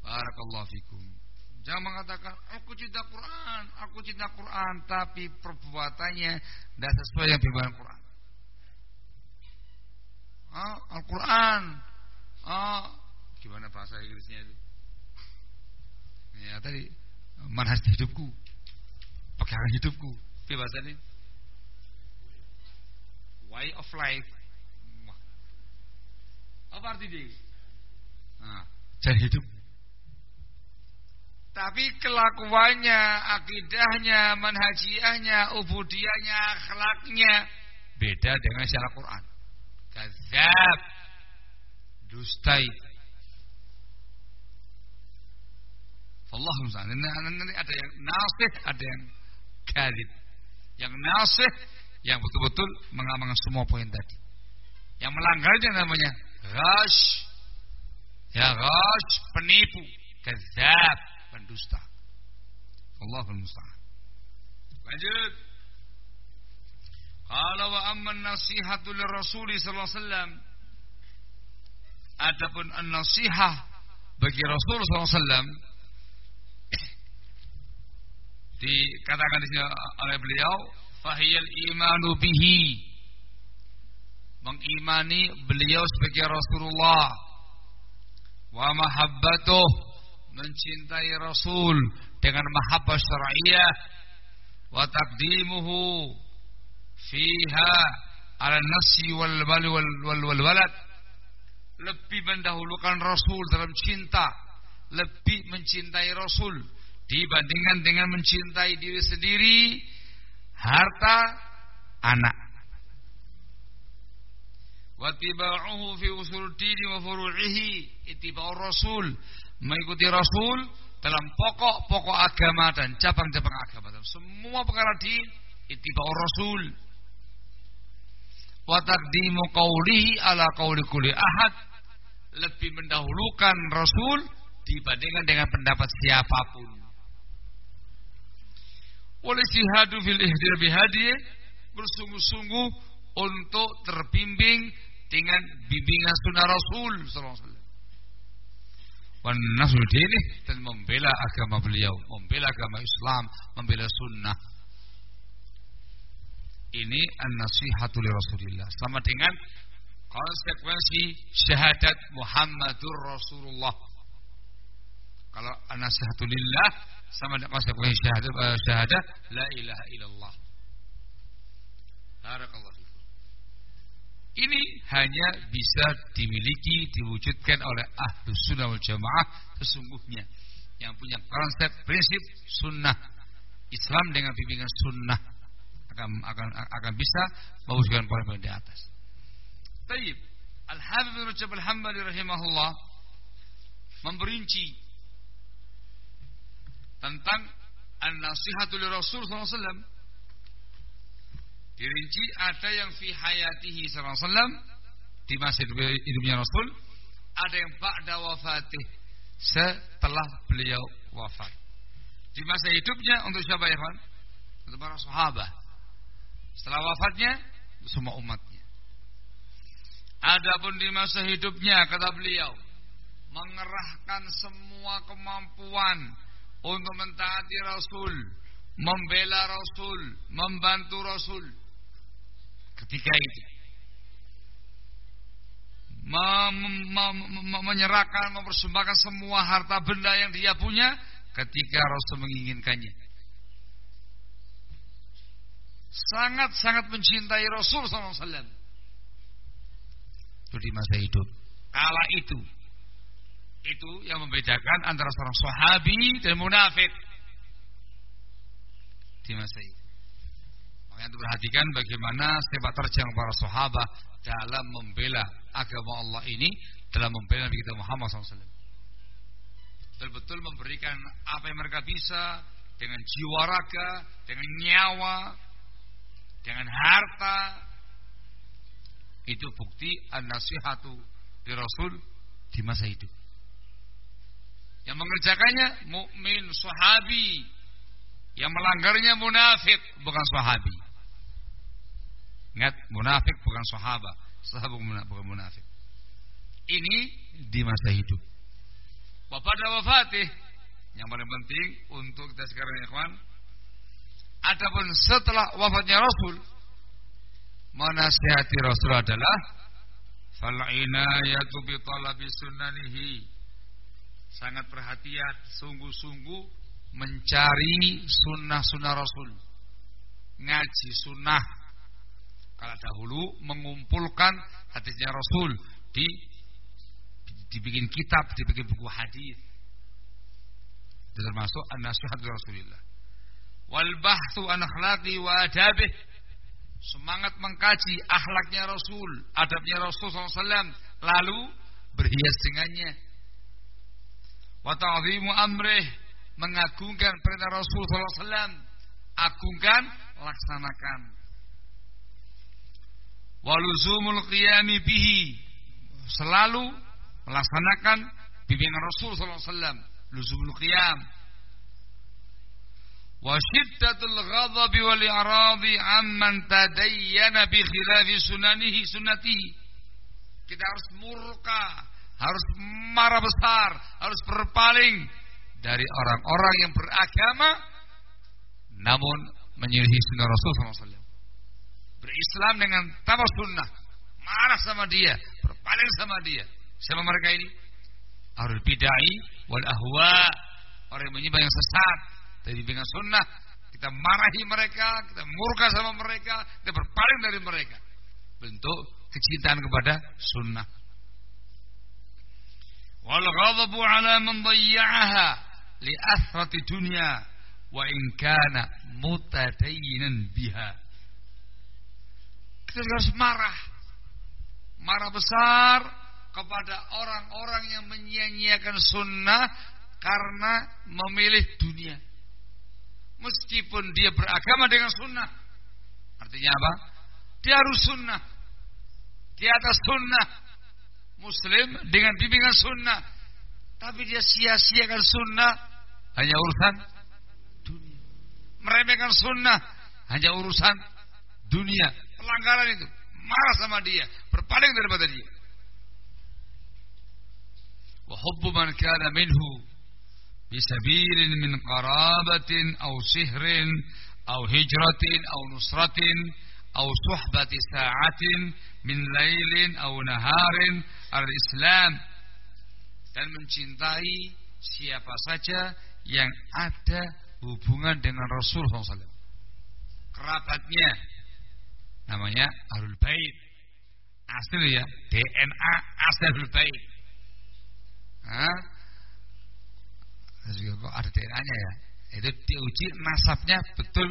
Barakallahu fikum. Jangan mengatakan aku cinta Quran, aku cinta Quran, tapi perbuatannya tidak sesuai dengan firman Quran. Ah, Al-Quran. Ah, gimana bahasa Inggrisnya itu? Ya tadi manhaj hidupku, pegangan hidupku. Apa ini? Way of life. Apa arti dia? Nah, jadi hidup. Tapi kelakuannya, akidahnya, manhajiahnya, ubudiyahnya, akhlaknya beda dengan syarah Quran. Kazab, dustai. Allah Nanti ada yang nasih, ada yang kadib. Yang nasih, yang betul-betul mengamalkan semua poin tadi. Yang melanggarnya namanya Rash Ya rash Penipu Kezab Pendusta. Allahul musta'an Lanjut. Qala wa amman nasihatu lirrasuli sallallahu alaihi wasallam. Adapun an-nasihah bagi Rasul sallallahu alaihi wasallam dikatakan oleh beliau fahiyal imanu bihi. Mengimani beliau sebagai Rasulullah. Wa mahabbatuh. Mencintai Rasul dengan mahabbah syar'iyyah wa taqdimuhu fiha ala nafsi wal wal, wal, wal walad. Lebih mendahulukan Rasul dalam cinta. Lebih mencintai Rasul dibandingkan dengan mencintai diri sendiri harta anak. Watiba'uhu fi usul dini wa furu'ihi Itiba'ur Rasul. Mengikuti Rasul dalam pokok-pokok agama dan cabang-cabang agama. Dalam semua perkara di itiba'ur Rasul. Wa taqdimu qawlihi ala qawli kulli ahad. Lebih mendahulukan Rasul dibandingkan dengan pendapat siapa pun wal istihadu fil ihdir bihadi bersungguh-sungguh untuk terbimbing dengan bimbingan sunnah Rasul sallallahu alaihi dini dan membela agama beliau, membela agama Islam, membela sunnah. Ini an-nasihatu li Rasulillah. Sama dengan konsekuensi syahadat Muhammadur Rasulullah. Kalau an-nasihatu lillah sama dengan konsekuensi syahadat, uh, syahadat la ilaha illallah. Barakallah. Ini hanya bisa dimiliki, diwujudkan oleh ahlu sunnah wal jamaah sesungguhnya. Yang punya konsep, prinsip sunnah. Islam dengan bimbingan sunnah akan akan akan bisa mewujudkan poin-poin di atas. Taib. Al-Habib bin Rajab Al-Hambali rahimahullah memperinci tentang an-nasihatul Rasul SAW Dirinci ada yang fi hayatihi sallallahu di masa hidupnya Rasul, ada yang ba'da wafatih setelah beliau wafat. Di masa hidupnya untuk siapa ya, Pak? Untuk para sahabat. Setelah wafatnya semua umatnya. Adapun di masa hidupnya kata beliau mengerahkan semua kemampuan untuk mentaati Rasul, membela Rasul, membantu Rasul ketika itu menyerahkan, mempersembahkan semua harta benda yang dia punya ketika Rasul menginginkannya. Sangat-sangat mencintai Rasul SAW. Itu di masa hidup. Kala itu. Itu yang membedakan antara seorang sahabi dan munafik. Di masa itu. Makanya perhatikan bagaimana sepak terjang para sahabat dalam membela agama Allah ini dalam membela Nabi kita Muhammad SAW. Betul-betul memberikan apa yang mereka bisa dengan jiwa raga, dengan nyawa, dengan harta. Itu bukti an-nasihatu di Rasul di masa hidup. Yang mengerjakannya mukmin, sahabi. Yang melanggarnya munafik, bukan sahabi. Ingat, munafik bukan sahabat. Sahabat bukan munafik. Ini di masa hidup. Pada wafatih, yang paling penting untuk kita sekarang ya kawan, adapun setelah wafatnya Rasul, menasihati Rasul adalah fal inayatu bi talabi sunnanihi. Sangat perhatian, sungguh-sungguh mencari sunnah-sunnah Rasul. Ngaji sunnah. Kalau dahulu mengumpulkan hadisnya Rasul di dibikin kitab, dibikin buku hadis. Termasuk an-nasihat Rasulullah. Wal bahthu an akhlaqi wa adabih semangat mengkaji akhlaknya Rasul, adabnya Rasul SAW, lalu berhias dengannya. Wa ta'zimu amrih, mengagungkan perintah Rasul SAW, agungkan, laksanakan. Waluzumul qiyami bihi, selalu melaksanakan bimbingan Rasul SAW, luzumul qiyam. Wa syiddatul ghadabi wal i'radi amman tadayyana bi khilafi sunanihi sunnati kita harus murka harus marah besar harus berpaling dari orang-orang yang beragama namun menyelisihi sunnah Rasul SAW berislam dengan tanpa sunnah marah sama dia berpaling sama dia siapa mereka ini Arul bidai wal ahwa orang yang menyembah yang sesat dari dengan sunnah kita marahi mereka, kita murka sama mereka, kita berpaling dari mereka. Bentuk kecintaan kepada sunnah. Wal ghadabu ala man dayya'aha li athrati dunya wa in kana mutadayyinan biha. Kita harus marah. Marah besar kepada orang-orang yang menyia-nyiakan sunnah karena memilih dunia meskipun dia beragama dengan sunnah. Artinya apa? Dia harus sunnah. Di atas sunnah. Muslim dengan bimbingan sunnah. Tapi dia sia-siakan sunnah hanya urusan dunia. Meremehkan sunnah hanya urusan dunia. Pelanggaran itu. Marah sama dia. Berpaling daripada dia. Wahubbu man kana minhu bisabilin min karabatin au sihrin au hijratin Au nusratin au nusratin أو صحبة ساعة من ليل أو نهار الإسلام dan mencintai siapa saja yang ada hubungan dengan Rasul SAW kerabatnya namanya Ahlul Bait asli ya DNA asli Ahlul Bait kok ada DNA-nya ya. Itu diuji nasabnya betul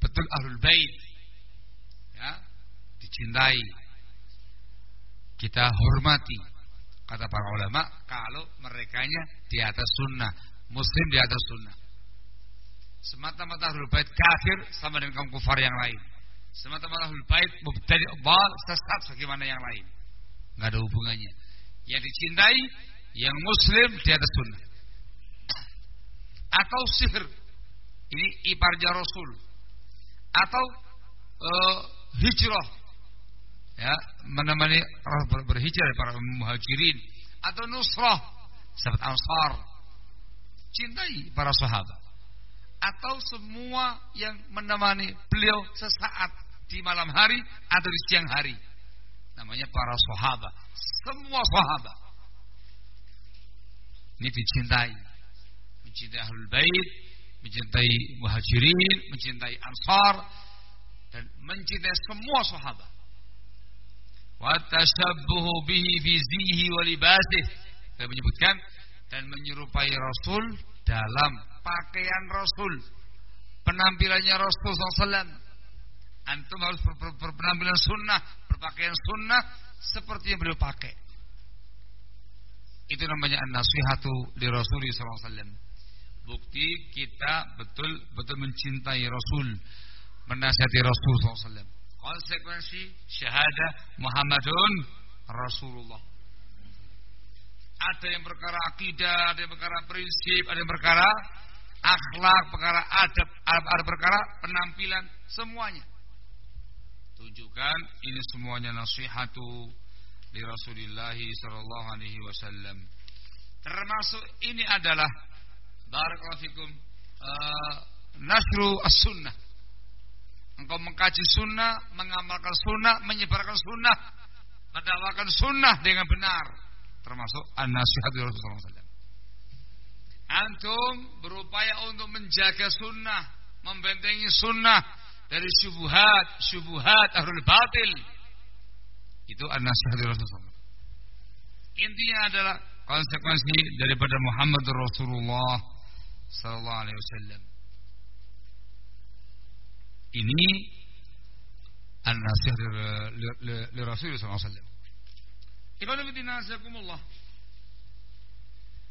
betul ahlul bait. Dicintai. Kita hormati. Kata para ulama, kalau merekanya di atas sunnah, muslim di atas sunnah. Semata-mata ahlul bait kafir sama dengan kaum kufar yang lain. Semata-mata ahlul bait mubtadi' dhal sesat bagaimana yang lain. Enggak ada hubungannya. Yang dicintai yang muslim di atas sunnah atau sihir. Ini iparnya Rasul. Atau uh, hijrah. Menemani ber berhijrah para muhajirin atau nusrah sahabat Ansar. Cintai para sahabat. Atau semua yang menemani beliau sesaat di malam hari atau di siang hari. Namanya para sahabat. Semua sahabat. Ini dicintai mencintai ahlul bait, mencintai muhajirin, mencintai ansar dan mencintai semua sahabat. Wa tashabbuhu bihi fi zihi wa libasih. Saya menyebutkan dan menyerupai Rasul dalam pakaian Rasul. Penampilannya Rasul SAW. Antum harus berpenampilan sunnah, berpakaian sunnah seperti yang beliau pakai. Itu namanya an-nasihatu li Rasulullah SAW bukti kita betul betul mencintai Rasul, menasihati Rasul SAW. Konsekuensi syahadah Muhammadun Rasulullah. Ada yang perkara akidah, ada yang perkara prinsip, ada yang perkara akhlak, perkara adab, ada perkara penampilan, semuanya. Tunjukkan ini semuanya nasihatu di Rasulullah sallallahu alaihi wasallam. Termasuk ini adalah barakallahu fikum uh, nasru as-sunnah. Engkau mengkaji sunnah, mengamalkan sunnah, menyebarkan sunnah, mendakwakan sunnah dengan benar. Termasuk an-nasihat Rasulullah SAW. Antum berupaya untuk menjaga sunnah, membentengi sunnah dari syubuhat, syubuhat ahlul batil. Itu an-nasihat Rasulullah SAW. Intinya adalah konsekuensi daripada Muhammad Rasulullah wasallam. Ini an-nasihat li Rasulullah wasallam. Ibnu bidinasakumullah.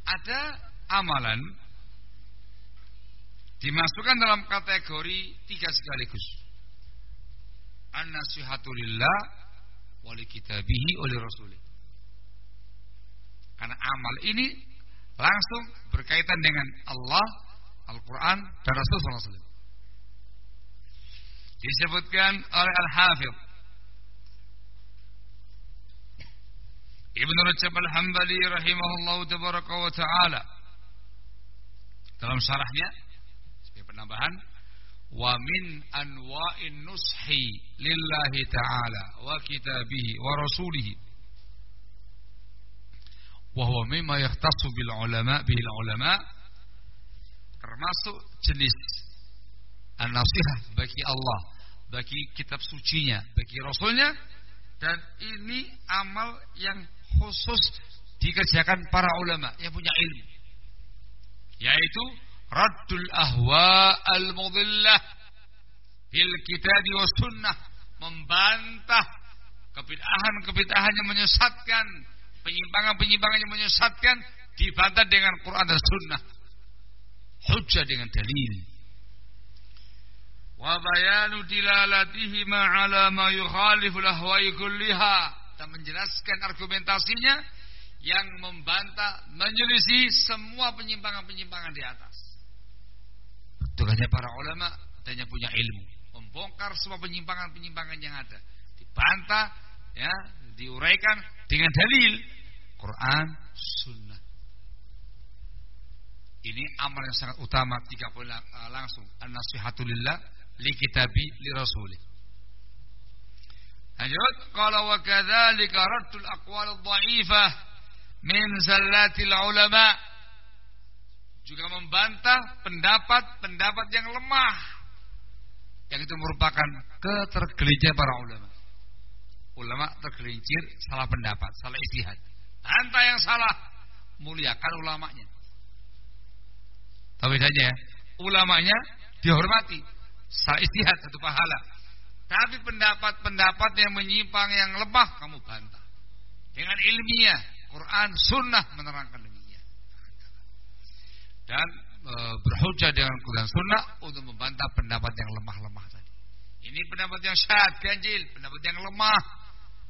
Ada amalan dimasukkan dalam kategori tiga sekaligus. An-nasihatu lillah wa li kitabihi li rasulih. Karena amal ini langsung berkaitan dengan Allah, Al-Quran, dan Rasulullah SAW. Disebutkan oleh Al-Hafidh. Ibn Rajab Al-Hambali rahimahullah tabaraka wa ta'ala. Dalam syarahnya sebagai penambahan wa min anwa'in nushi lillahi ta'ala wa kitabihi wa rasulihi. Wahwa mimma yahtassu bil ulama bil ulama termasuk jenis an-nasihat bagi Allah, bagi kitab sucinya, bagi rasulnya dan ini amal yang khusus dikerjakan para ulama yang punya ilmu yaitu raddul ahwa al-mudillah bil kitab wa sunnah membantah kebid'ahan-kebid'ahan yang menyesatkan penyimpangan-penyimpangan yang menyesatkan dibantah dengan Quran dan Sunnah. Hujjah dengan dalil. Wa bayanu dilalatihi ma'ala ma yukhalifu lahwai kulliha. Dan menjelaskan argumentasinya yang membantah, menyelisih semua penyimpangan-penyimpangan di atas. Tugasnya para ulama dan yang punya ilmu. Membongkar semua penyimpangan-penyimpangan yang ada. Dibantah, ya, diuraikan dengan dalil Quran, Sunnah. Ini amal yang sangat utama tiga poin uh, langsung. An-nasihatulillah li kitabi li rasuli. Lanjut, qala wa kadzalika raddul aqwal dhaifah min zallatil ulama juga membantah pendapat-pendapat yang lemah yang itu merupakan ketergelincir para ulama. Ulama tergelincir salah pendapat, salah istihad. Anta yang salah, muliakan ulamanya. Tapi saja ya, ulamanya dihormati, salah satu pahala. Tapi pendapat-pendapat yang menyimpang yang lemah kamu bantah. Dengan ilmiah, Quran, Sunnah menerangkan demikian. Dan e, berhujah dengan Quran Sunnah untuk membantah pendapat yang lemah-lemah tadi. Ini pendapat yang syad, ganjil, pendapat yang lemah,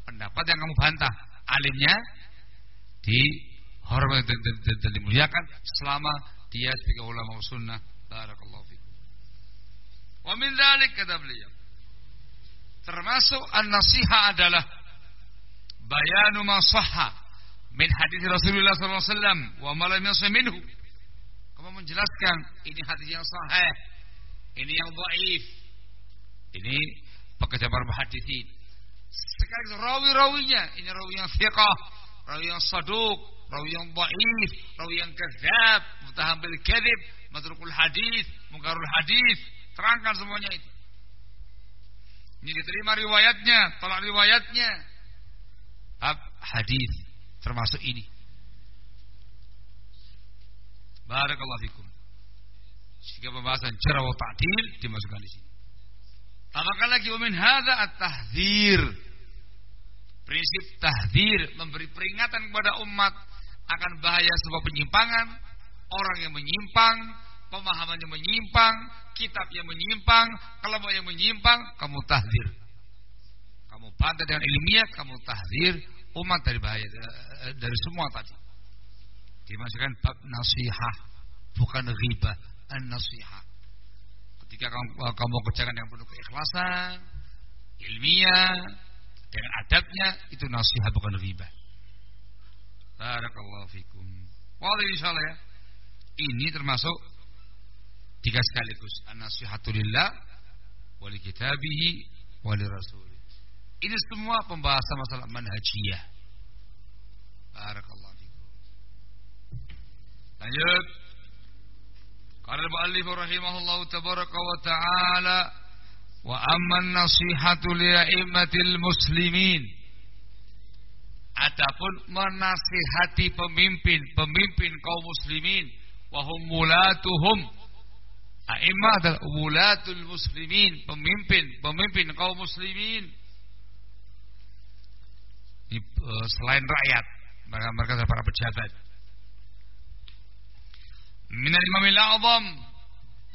pendapat yang kamu bantah. Alimnya dihormati dan, dimuliakan selama dia sebagai ulama sunnah. Barakallahu. Wa min kata beliau. Termasuk an-nasiha adalah bayanu ma sahha min hadis Rasulullah sallallahu alaihi wasallam wa ma lam minhu. Kamu menjelaskan ini hadis yang sahih, ini yang dhaif. Ini pekerjaan para muhaditsin. Sekali rawi-rawinya, ini rawi yang thiqah, rawi yang saduk, rawi yang dhaif, rawi yang kadzab, mutaham bil kadzib, madrukul hadis, mungkarul hadis, terangkan semuanya itu. Ini diterima riwayatnya, tolak riwayatnya. Hadis termasuk ini. Barakallahu fikum. Jika pembahasan cerah wa ta'dil dimasukkan di sini. Tambahkan lagi wa min hadza at-tahdzir Prinsip tahdir memberi peringatan kepada umat akan bahaya sebuah penyimpangan, orang yang menyimpang, pemahaman yang menyimpang, kitab yang menyimpang, kelompok yang menyimpang, kamu tahdir. Kamu bantah dengan ilmiah, kamu tahdir umat dari bahaya dari semua tadi. Dimasukkan bab nasihat, bukan ghibah, an-nasihat. Ketika kamu, kamu kerjakan yang penuh keikhlasan, ilmiah, dengan adabnya, itu nasihat bukan ghibah. Barakallahu fikum. Wali insyaallah ya. Ini termasuk tiga sekaligus. An-nasihatulillah wali kitabihi wali rasul. Ini semua pembahasan masalah manhajiyah. Barakallahu fikum. Lanjut. Al-mu'allif rahimahullahu tabaraka wa ta'ala wa amma an-nasihatu li'immatil muslimin. Adapun menasihati pemimpin, pemimpin kaum muslimin, wahum mulatuhum. A'immah adalah wulatul muslimin, pemimpin, pemimpin kaum muslimin. Uh, selain rakyat, mereka mereka adalah para pejabat. Minal imamil a'zam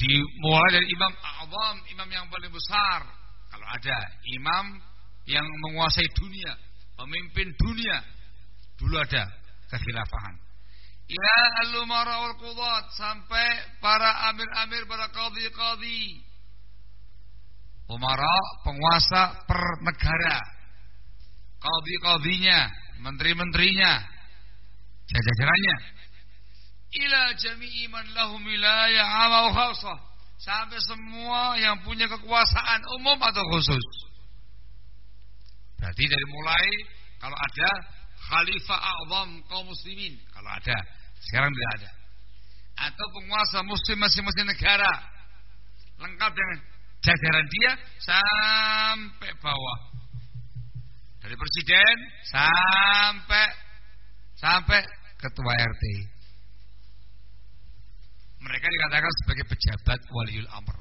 dimulai dari imam a'zam, imam yang paling besar. Kalau ada imam yang menguasai dunia, pemimpin dunia. Dulu ada kekhilafahan. Ya al-umara wal qudat sampai para amir-amir, para qadhi-qadhi. Umara penguasa per negara. Qadhi-qadhinya, menteri-menterinya, jajarannya. Ila jami'i man lahum wilayah ama khasah. Sampai semua yang punya kekuasaan umum atau khusus. Berarti dari mulai kalau ada khalifah a'zam kaum muslimin, kalau ada, sekarang tidak ada. Atau penguasa muslim masing-masing negara lengkap dengan jajaran dia sampai bawah. Dari presiden sampai sampai ketua RT. Mereka dikatakan sebagai pejabat waliul amr.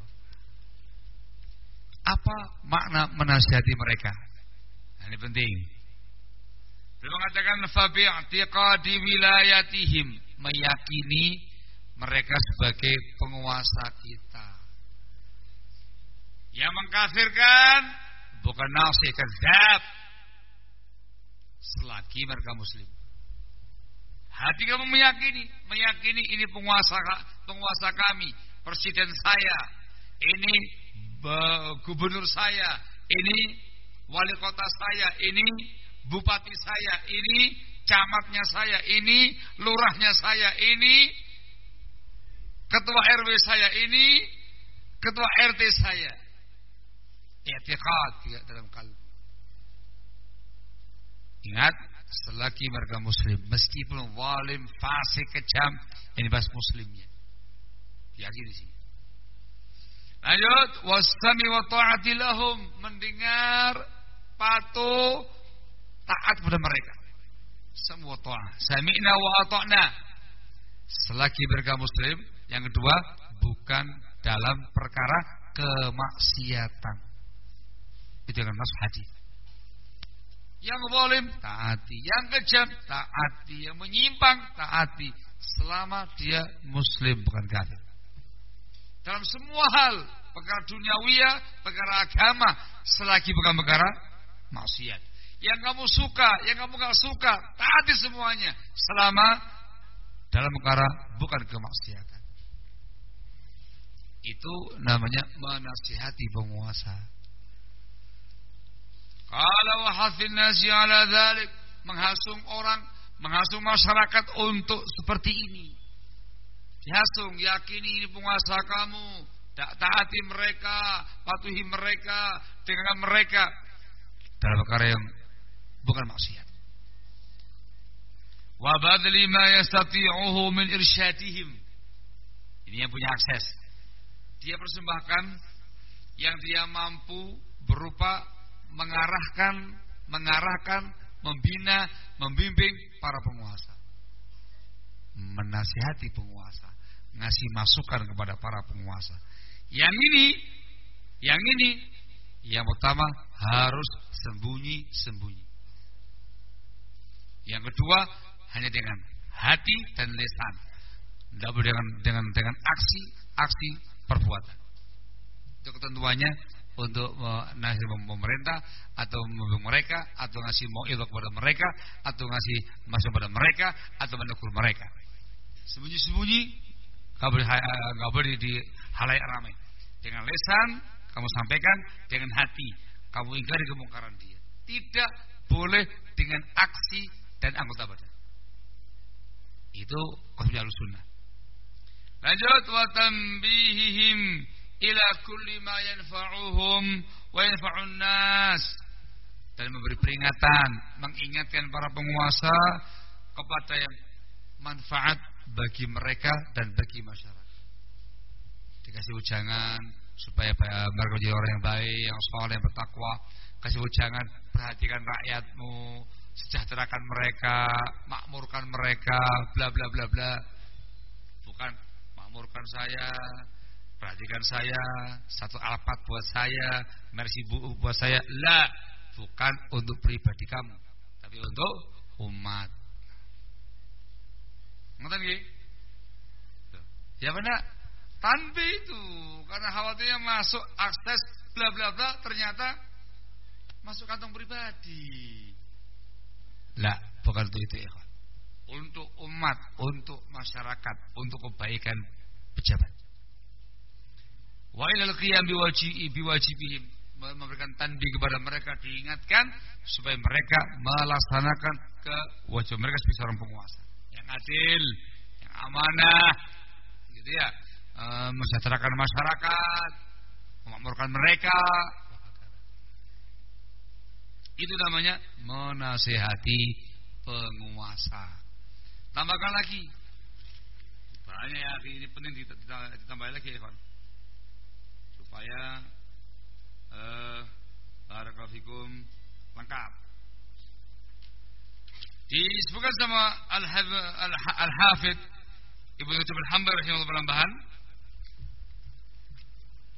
Apa makna menasihati mereka? Nah, ini penting. Beliau mengatakan fabi i'tiqadi wilayatihim meyakini mereka sebagai penguasa kita. Yang mengkafirkan bukan nasih kadzab. Selagi mereka muslim. Hati kamu meyakini, meyakini ini penguasa penguasa kami, presiden saya, ini gubernur saya, ini wali kota saya, ini bupati saya, ini camatnya saya, ini lurahnya saya, ini ketua RW saya, ini ketua RT saya. I'tiqad ya, dalam kalbu. Ingat, selagi mereka muslim, meskipun walim, fasik, kejam, ini bahas muslimnya. Yakin di sini. Lanjut, wasami wa lahum, mendengar, patuh, taat kepada mereka. Semua ta'ah. Sami'na wa ata'na. Selagi mereka muslim, yang kedua, bukan dalam perkara kemaksiatan. Itu yang masuk hadis. Yang zalim taati, yang kejam taati, yang menyimpang taati selama dia muslim bukan kafir. Dalam semua hal, perkara duniawiyah, perkara agama, selagi bukan perkara maksiat. Yang kamu suka, yang kamu gak suka, taati semuanya selama dalam perkara bukan kemaksiatan. Itu namanya menasihati penguasa. Kalau wahafin nasi ala menghasung orang, menghasung masyarakat untuk seperti ini. Dihasung, yakini ini penguasa kamu, tak taati mereka, patuhi mereka, dengan mereka dalam perkara yang bukan maksiat. Wa ma yastati'uhu min irsyadihim. Ini yang punya akses. Dia persembahkan yang dia mampu berupa mengarahkan, mengarahkan, membina, membimbing para penguasa. Menasihati penguasa, ngasih masukan kepada para penguasa. Yang ini, yang ini, yang pertama harus sembunyi-sembunyi. Yang kedua hanya dengan hati dan lesan. Tidak boleh dengan dengan dengan aksi aksi perbuatan. Itu ketentuannya untuk ngasih pemerintah atau membimbing mereka atau ngasih mau kepada mereka atau ngasih masuk kepada mereka atau menegur mereka. Sembunyi-sembunyi, nggak boleh nggak boleh di halayak ramai. Dengan lesan kamu sampaikan, dengan hati kamu ingkari kemungkaran dia. Tidak boleh dengan aksi dan anggota badan. Itu konsep sunnah. Lanjut wa tanbihihim ila kulli ma yanfa'uhum wa yanfa'un nas dan memberi peringatan, mengingatkan para penguasa kepada yang manfaat bagi mereka dan bagi masyarakat. Dikasih ujangan supaya mereka menjadi orang yang baik, yang soleh, yang bertakwa. Kasih ujangan, perhatikan rakyatmu, sejahterakan mereka, makmurkan mereka, bla bla bla bla. Bukan makmurkan saya, perhatikan saya, satu alpat buat saya, mercy buat saya. La, bukan untuk pribadi kamu, tapi untuk umat. Ngerti Ya benar. Tanpa itu, karena khawatirnya masuk akses bla bla bla ternyata masuk kantong pribadi. Lah, bukan untuk itu ya. Untuk umat, untuk masyarakat, untuk kebaikan pejabat. Wa ilal qiyam biwajibihim memberikan tanding kepada mereka diingatkan supaya mereka melaksanakan kewajiban mereka sebagai seorang penguasa yang adil, yang amanah, gitu ya, e, mensejahterakan masyarakat, memakmurkan mereka. Itu namanya menasehati penguasa. Tambahkan lagi. Banyak ya, ini penting ditambah lagi ya, kawan. Supaya eh, Barakallahu lengkap. Disebutkan sama Al-Hafid Ibnu Rajab Al-Hambali rahimahullah penambahan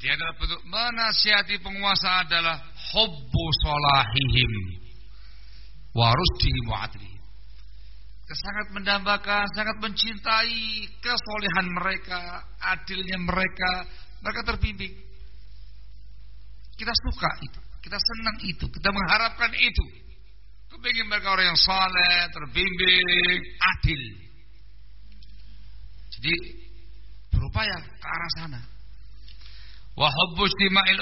di antara bentuk menasihati penguasa adalah hubbu solahihim wa rusdihim wa adlihim. Sangat mendambakan, sangat mencintai kesolehan mereka, adilnya mereka, mereka terbimbing. Kita suka itu, kita senang itu, kita mengharapkan itu. Kepingin mereka orang yang saleh, terbimbing, adil. Jadi berupaya ke arah sana. Wa hubbu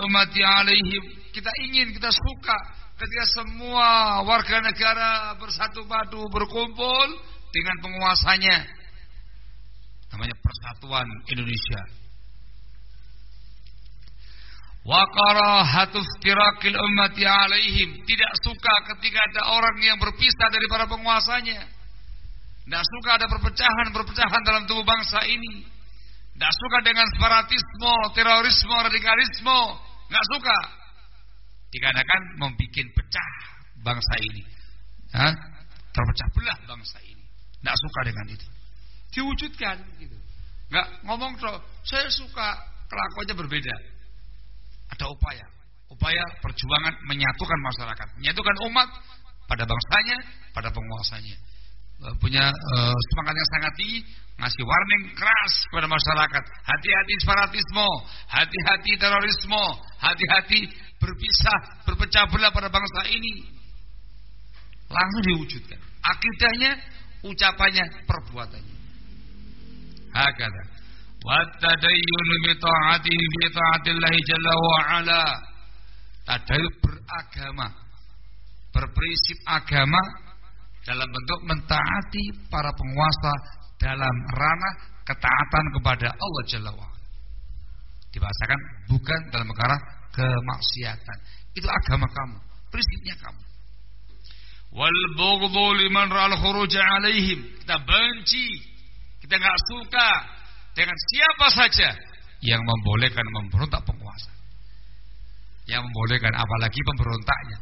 umati alaihim. Kita ingin, kita suka ketika semua warga negara bersatu padu berkumpul dengan penguasanya. Namanya Persatuan Indonesia. Wa karahatu iftirakil ummati alaihim. Tidak suka ketika ada orang yang berpisah dari para penguasanya. Tidak suka ada perpecahan-perpecahan dalam tubuh bangsa ini. Tidak suka dengan separatisme, terorisme, radikalisme. Tidak suka. Dikarenakan membuat pecah bangsa ini. Hah? Terpecah belah bangsa ini. Tidak suka dengan itu. Diwujudkan. Gitu. Nggak ngomong saya suka kelakuannya berbeda ada upaya, upaya perjuangan menyatukan masyarakat, menyatukan umat pada bangsanya, pada penguasanya. Eh, punya uh, semangat yang sangat tinggi ngasih warning keras kepada masyarakat. Hati-hati separatisme hati-hati terorisme hati-hati berpisah berpecah belah pada bangsa ini. Langsung diwujudkan. Akidahnya ucapannya perbuatannya. Hakada wattadayyun bi ta'atihi fi ta'atillahi jalla wa ala. Tadayyun beragama berprinsip agama dalam bentuk mentaati para penguasa dalam ranah ketaatan kepada Allah Jalla wa'ala. Dibahasakan bukan dalam perkara kemaksiatan. Itu agama kamu prinsipnya kamu. Wal bughdhu liman ra'al khuruj alaihim. Kita benci kita nggak suka dengan siapa saja yang membolehkan memberontak penguasa. Yang membolehkan apalagi pemberontaknya.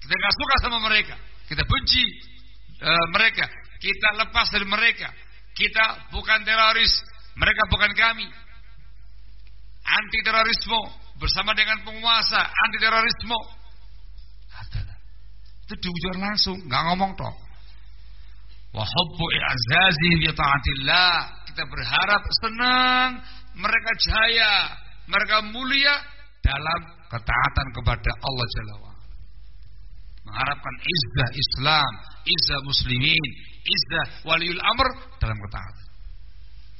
Kita nggak suka sama mereka, kita benci e, mereka, kita lepas dari mereka. Kita bukan teroris, mereka bukan kami. Anti terorisme bersama dengan penguasa anti terorisme. Adalah itu diujar langsung, nggak ngomong toh. Wa i'zazihim bi ta'atillah kita berharap senang mereka jaya, mereka mulia dalam ketaatan kepada Allah Jalla. Mengharapkan izzah Islam, izzah muslimin, izzah waliul amr dalam ketaatan.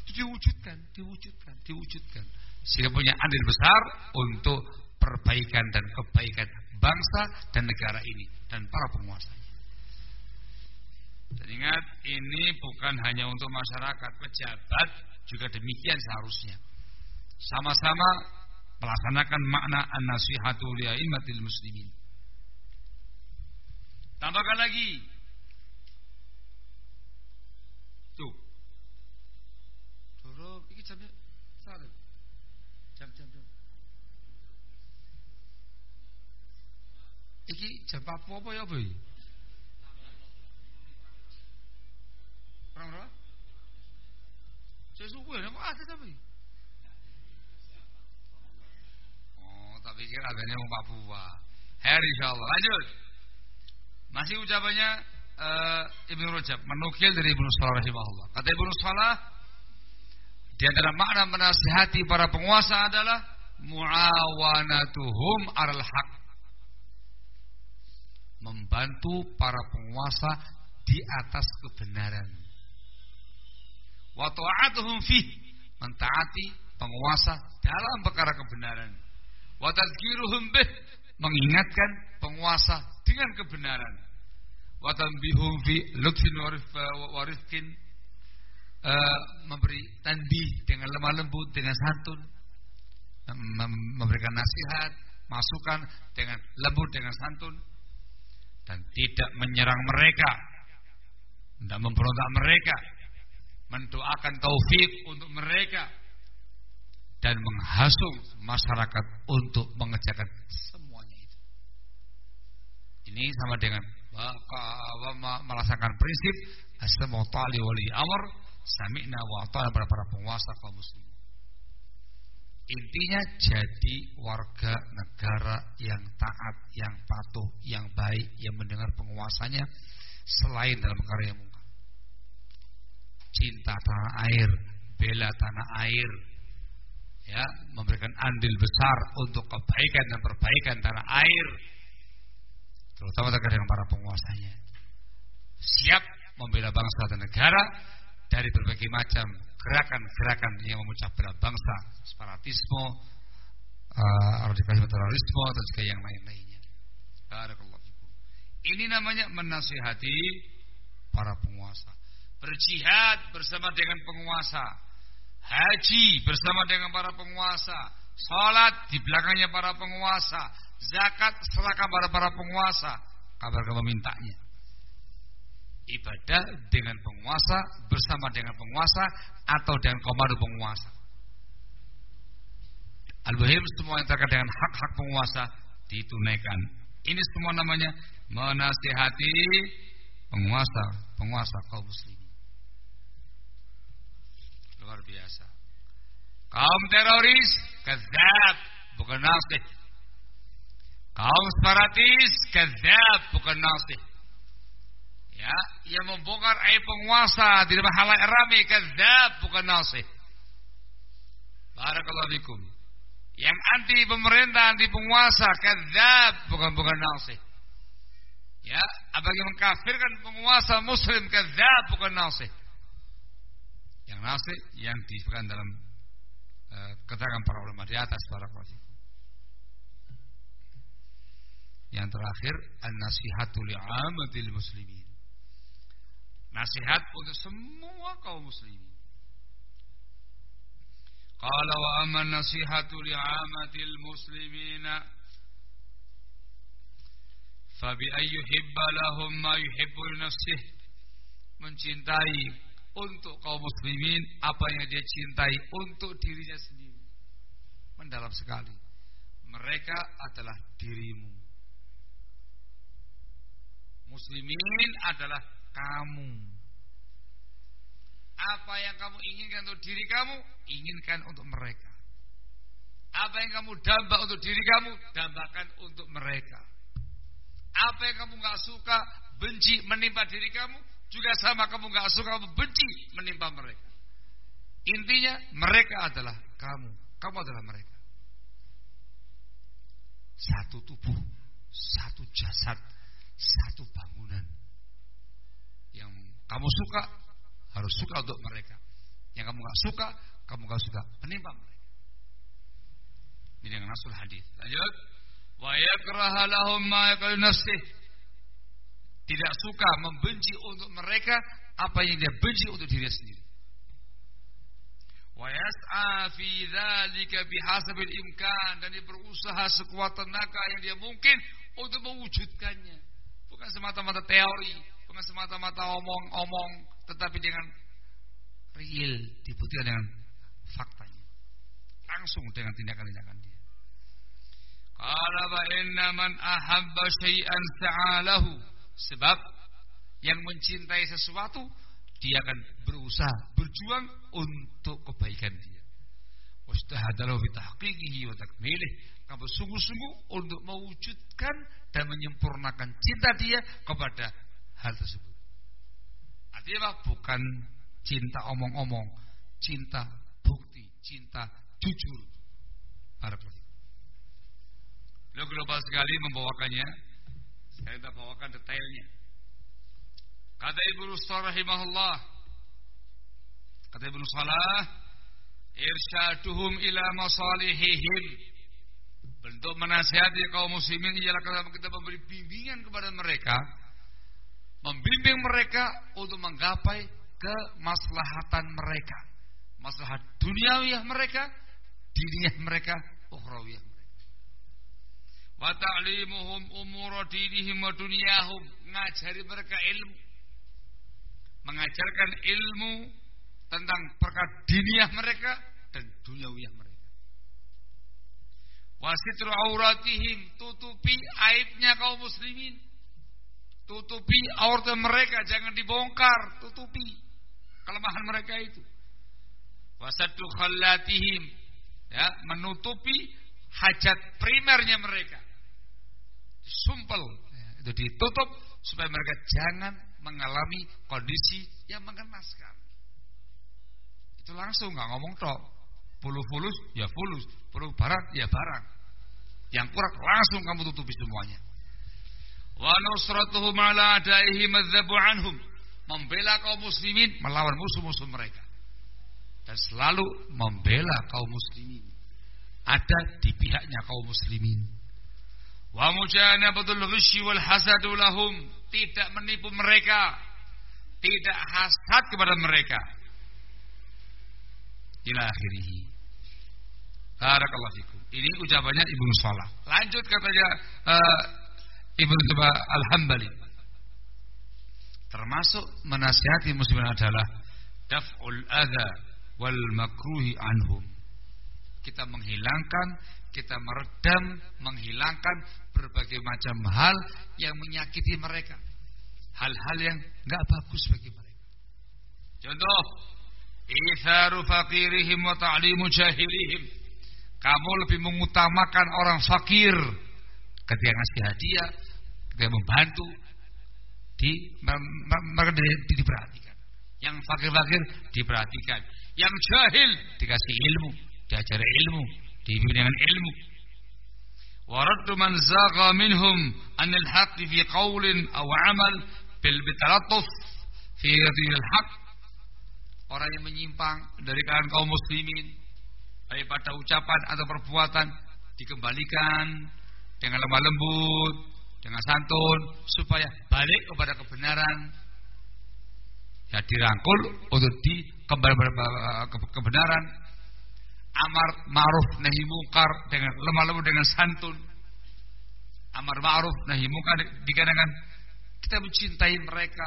Itu diwujudkan, diwujudkan, diwujudkan. Sehingga punya andil besar untuk perbaikan dan kebaikan bangsa dan negara ini dan para penguasanya. Dan ingat, ini bukan hanya untuk masyarakat, pejabat juga demikian seharusnya. Sama-sama melaksanakan makna an-nasihatu li'aimatil muslimin. Tambahkan lagi. Tuh. Dorong, ini jamnya salah. Jam jam jam. Iki jam apa apa ya, Boy? Perang berapa? Saya ya, kok ada tapi? Oh, tak pikir adanya mau Papua. Her insyaallah. Lanjut. Masih ucapannya uh, Ibnu Rajab menukil dari Ibnu Salah rahimahullah. Kata Ibnu Salah di antara makna menasihati para penguasa adalah muawanatuhum aral haq. Membantu para penguasa di atas kebenaran wa ta'atuhum fih mentaati penguasa dalam perkara kebenaran wa tadzkiruhum bih mengingatkan penguasa dengan kebenaran wa tanbihum fi lutfin wa rifqin uh, memberi tanbih dengan lemah lembut dengan santun memberikan nasihat masukan dengan lembut dengan santun dan tidak menyerang mereka tidak memberontak mereka mendoakan taufik untuk mereka dan menghasung masyarakat untuk mengerjakan. Ini sama dengan melaksanakan prinsip asma tali wali amr sami'na wa ata'na pada para penguasa kaum muslim. Intinya jadi warga negara yang taat, yang patuh, yang baik, yang mendengar penguasanya selain dalam karya yang cinta tanah air, bela tanah air, ya, memberikan andil besar untuk kebaikan dan perbaikan tanah air, terutama terkait dengan para penguasanya. Siap membela bangsa dan negara dari berbagai macam gerakan-gerakan yang memecah belah bangsa, separatisme, uh, radikalisme terorisme atau juga yang lain-lainnya. Ini namanya menasihati para penguasa. Berjihad bersama dengan penguasa, haji bersama dengan para penguasa, salat di belakangnya para penguasa, zakat serahkan pada para penguasa, kabar kamu mintanya. Ibadah dengan penguasa bersama dengan penguasa atau dengan komando penguasa. Al-Bahim semua yang terkait dengan hak-hak penguasa ditunaikan. Ini semua namanya menasihati penguasa, penguasa kaum muslim. Luar biasa. Kaum teroris, kezab, bukan nasih. Kaum separatis, kezab, bukan nasih. Ya, yang membongkar aib penguasa di dalam hal rame, kezab, bukan nasih. Barakallahu fikum. Yang anti pemerintah, anti penguasa, kezab, bukan bukan nasih. Ya, apalagi mengkafirkan penguasa muslim, kezab, bukan nasih. Yang nasih yang disebutkan dalam uh, keterangan para ulama di atas para ulama. Yang terakhir, an-nasihatu li'amatil muslimin. Nasihat untuk semua kaum muslimin. Qala wa amma nasihatu li'amatil muslimina fabi ayyuhibba lahum ma yuhibbu nafsih mencintai untuk kaum muslimin apa yang dia cintai untuk dirinya sendiri. Mendalam sekali. Mereka adalah dirimu. Muslimin adalah kamu. Apa yang kamu inginkan untuk diri kamu, inginkan untuk mereka. Apa yang kamu dambak untuk diri kamu, dambakan untuk mereka. Apa yang kamu gak suka, benci menimpa diri kamu, juga sama kamu gak suka, kamu benci menimpa mereka. Intinya mereka adalah kamu. Kamu adalah mereka. Satu tubuh, satu jasad, satu bangunan. Yang kamu suka harus suka untuk mereka. Yang kamu nggak suka, kamu nggak suka menimpa mereka. Ini dengan nasul hadis. Lanjut. Wa yakraha lahum ma. Tidak suka membenci untuk mereka apa yang dia benci untuk diri sendiri. Wa yas'a fi dzalika bihasabil imkan dan dia berusaha sekuat tenaga yang dia mungkin untuk mewujudkannya. Bukan semata-mata teori, bukan semata-mata omong-omong, tetapi dengan real, dibuktikan dengan faktanya. Langsung dengan tindakan-tindakan dia. Qala wa inna man ahabba syai'an sa'alahu. Sebab yang mencintai sesuatu dia akan berusaha berjuang untuk kebaikan dia. Wastahadalahu fi tahqiqihi wa takmilih. Kamu sungguh-sungguh untuk mewujudkan dan menyempurnakan cinta dia kepada hal tersebut. Artinya apa? Bukan cinta omong-omong, cinta bukti, cinta jujur. Barakallahu. Beliau global sekali membawakannya. Saya tidak bawakan detailnya. Kata Ibnu rahimahullah. Kata Ibnu Salah, irsyaduhum ila masalihihim. Bentuk menasihati kaum muslimin ialah kita memberi bimbingan kepada mereka, membimbing mereka untuk menggapai kemaslahatan mereka. Maslahat duniawiyah mereka, diniyah mereka, ukhrawiyah mereka. Wa ta'limuhum umura dinihim wa dunyahum, ngajari mereka ilmu. Mengajarkan ilmu tentang perkara diniyah mereka dan duniawiyah mereka. Wasitru auratihim, tutupi aibnya kaum muslimin. Tutupi aurat mereka, jangan dibongkar, tutupi kelemahan mereka itu. Wasatu khallatihim ya, menutupi hajat primernya mereka. Sumpel ya, itu ditutup supaya mereka jangan mengalami kondisi yang mengenaskan. Itu langsung nggak ngomong tok. Puluh fulus ya fulus, puluh barat ya barang. Yang kurang langsung kamu tutupi semuanya. Wa nusratuhum ala adaihi madzabu anhum. Membela kaum muslimin melawan musuh-musuh mereka. Dan selalu membela kaum muslimin. Ada di pihaknya kaum muslimin. Wa mujanabatul ghusyi wal hasadu lahum. Tidak menipu mereka. Tidak hasad kepada mereka ila akhirih barakallahu fikum ini ucapannya Ibnu Salah lanjut katanya uh, Ibnu Al-Hambali Termasuk menasihati muslimin adalah daf'ul adha wal makruhi anhum. Kita menghilangkan, kita meredam, menghilangkan berbagai macam hal yang menyakiti mereka. Hal-hal yang enggak bagus bagi mereka. Contoh, itharu faqirihim wa ta'limu jahilihim. Kamu lebih mengutamakan orang fakir ketika ngasih hadiah, ketika membantu, di di, diperhatikan. Yang fakir-fakir diperhatikan. Yang jahil dikasih ilmu, diajari ilmu, dibimbing dengan ilmu. Zaqa minhum anil haqqi fi qawlin aw amal bil bitalattuf fi al haq. Orang yang menyimpang dari kalangan kaum muslimin. Baik pada ucapan atau perbuatan dikembalikan dengan lemah lembut, dengan santun supaya balik kepada kebenaran. Ya dirangkul untuk di kebenaran. Amar ma'ruf nahi mungkar dengan lemah lembut dengan santun. Amar ma'ruf nahi mungkar dikarenakan kita mencintai mereka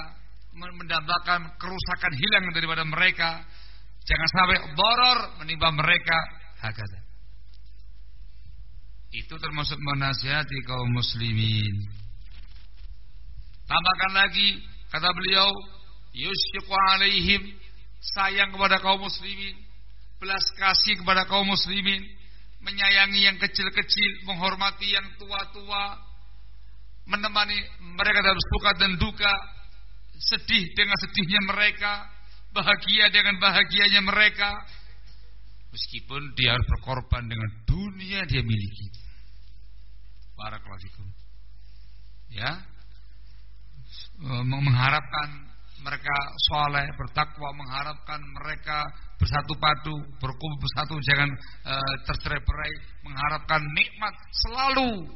mendambakan kerusakan hilang daripada mereka. Jangan sampai boror menimpa mereka. Hakata itu termasuk menasihati kaum muslimin. Tambahkan lagi kata beliau, yusyqu alaihim sayang kepada kaum muslimin, belas kasih kepada kaum muslimin, menyayangi yang kecil-kecil, menghormati yang tua-tua, menemani mereka dalam suka dan duka, sedih dengan sedihnya mereka, bahagia dengan bahagianya mereka, Meskipun dia harus berkorban dengan dunia dia miliki. Barakallahu Ya. E, mengharapkan mereka soleh, bertakwa, mengharapkan mereka bersatu padu, berkumpul bersatu, jangan e, tercerai-berai, mengharapkan nikmat selalu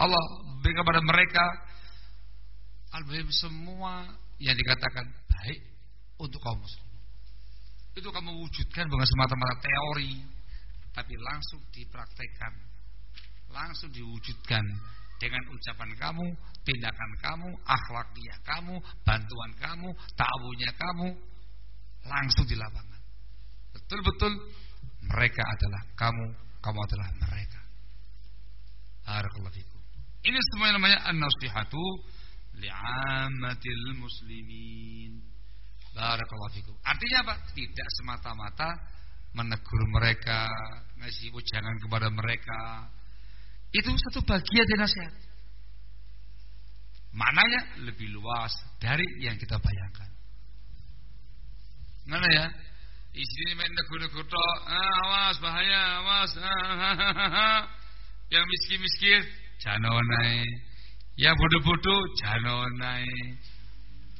Allah beri kepada mereka. al semua yang dikatakan baik untuk kaum muslim. Itu kamu wujudkan bukan semata-mata teori, tapi langsung dipraktekkan, langsung diwujudkan dengan ucapan kamu, tindakan kamu, akhlaknya kamu, bantuan kamu, ta'awunya kamu, langsung di lapangan. Betul-betul mereka adalah kamu, kamu adalah mereka. Barakallahu Ini semua yang namanya an-nasihatu li'amatil muslimin. Barakallahu fikum. Artinya apa? Tidak semata-mata menegur mereka, ngasih ujangan kepada mereka, itu satu bagian dari nasihat. Mananya lebih luas dari yang kita bayangkan. Mana ya? Istri main negur-negur ah, awas bahaya, awas. Ah, yang miskin-miskin janonai. Yang bodoh-bodoh janonai.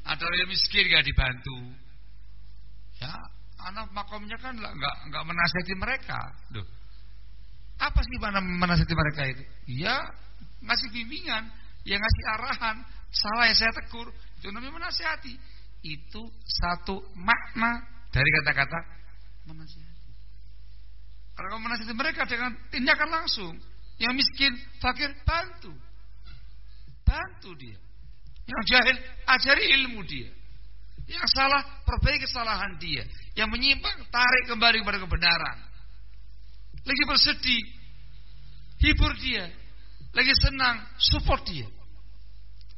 Ada yang miskin gak dibantu. Ya, anak makomnya kan nggak nggak menasihati mereka. Duh, apa sih mana menasihati mereka itu? Ya ngasih bimbingan, ya ngasih arahan. Salah yang saya tegur, itu namanya menasihati. Itu satu makna dari kata-kata menasihati. Kalau kamu menasihati mereka dengan tindakan langsung, yang miskin, fakir, bantu. Bantu dia. Yang jahil, ajari ilmu dia. Yang salah, perbaiki kesalahan dia. Yang menyimpang, tarik kembali kepada kebenaran lagi bersedih, hibur dia, lagi senang, support dia.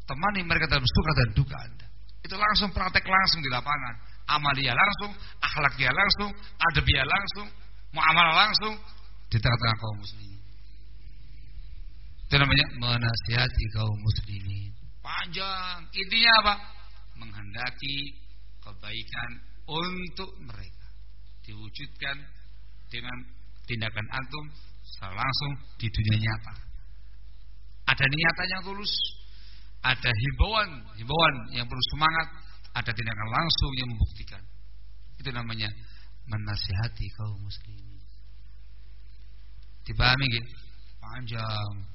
Temani mereka dalam suka dan duka Anda. Itu langsung praktek langsung di lapangan. Amalia langsung, akhlaknya langsung, adabia langsung, muamalah langsung di tengah-tengah kaum muslimin. Itu namanya menasihati kaum muslimin. Panjang. Intinya apa? Menghendaki kebaikan untuk mereka. Diwujudkan dengan tindakan antum secara langsung di dunia nyata. Ada niatan yang tulus, ada himbauan, himbauan yang perlu semangat, ada tindakan langsung yang membuktikan. Itu namanya menasihati kaum muslimin. Dipahami gitu? Panjang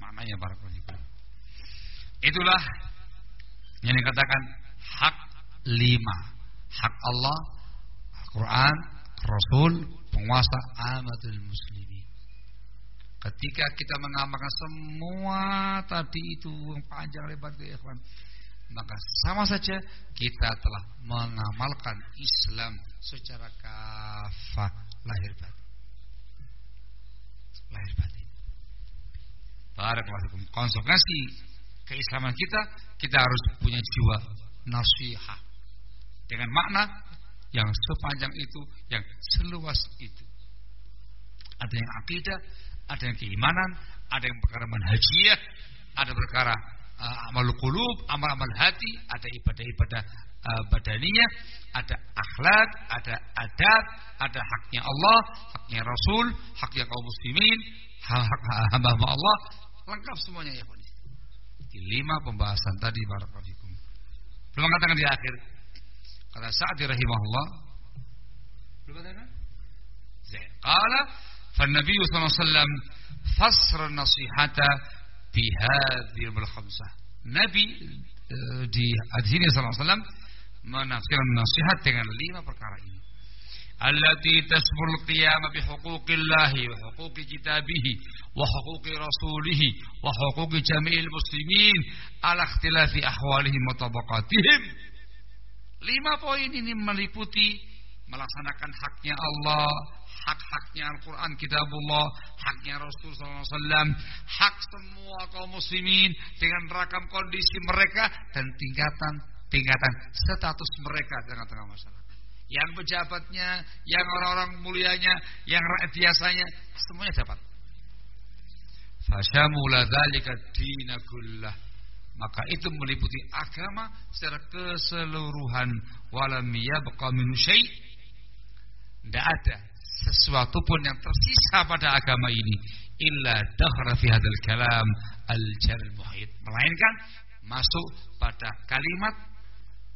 maknanya para pendidik. Itulah yang dikatakan hak lima. Hak Allah, Al-Quran, Rasul, penguasa amatul muslimin. Ketika kita mengamalkan semua tadi itu yang panjang lebar itu ikhwan, maka sama saja kita telah mengamalkan Islam secara kafah lahir batin. Lahir batin. Barakallahu Konsekuensi keislaman kita, kita harus punya jiwa nasihat. Dengan makna yang sepanjang itu, yang seluas itu. Ada yang akidah, ada yang keimanan, ada yang perkara manhajiyah, ada perkara uh, amal qulub, amal-amal hati, ada ibadah-ibadah uh, badaniyah, ada akhlak, ada adab, ada haknya Allah, haknya Rasul, haknya kaum muslimin, hak hamba-hamba Allah, lengkap semuanya ya Di lima pembahasan tadi barakallahu Belum katakan di akhir Kata Sa'di rahimahullah. قال فالنبي صلى الله عليه وسلم فسر النصيحة بهذه الخمسة Nabi di hadis ini sallallahu alaihi wasallam menafsirkan nasihat dengan lima perkara ini. Huquqillahi wa huquqi kitabihi wa huquqi rasulihi wa huquqi jami'il muslimin ala ikhtilafi ahwalihim wa tabaqatihim Lima poin ini meliputi melaksanakan haknya Allah, hak-haknya Al-Quran, Kitabullah, haknya Rasul SAW, hak semua kaum muslimin dengan rakam kondisi mereka dan tingkatan-tingkatan status mereka dengan tengah masyarakat. Yang pejabatnya, yang orang-orang mulianya, yang rakyat biasanya, semuanya dapat. Fasyamula dzalika dinakullah maka itu meliputi agama secara keseluruhan. Walam yabqa min tidak ada sesuatu pun yang tersisa pada agama ini. Illa dakhra fi hadzal kalam al jar muhit. Melainkan masuk pada kalimat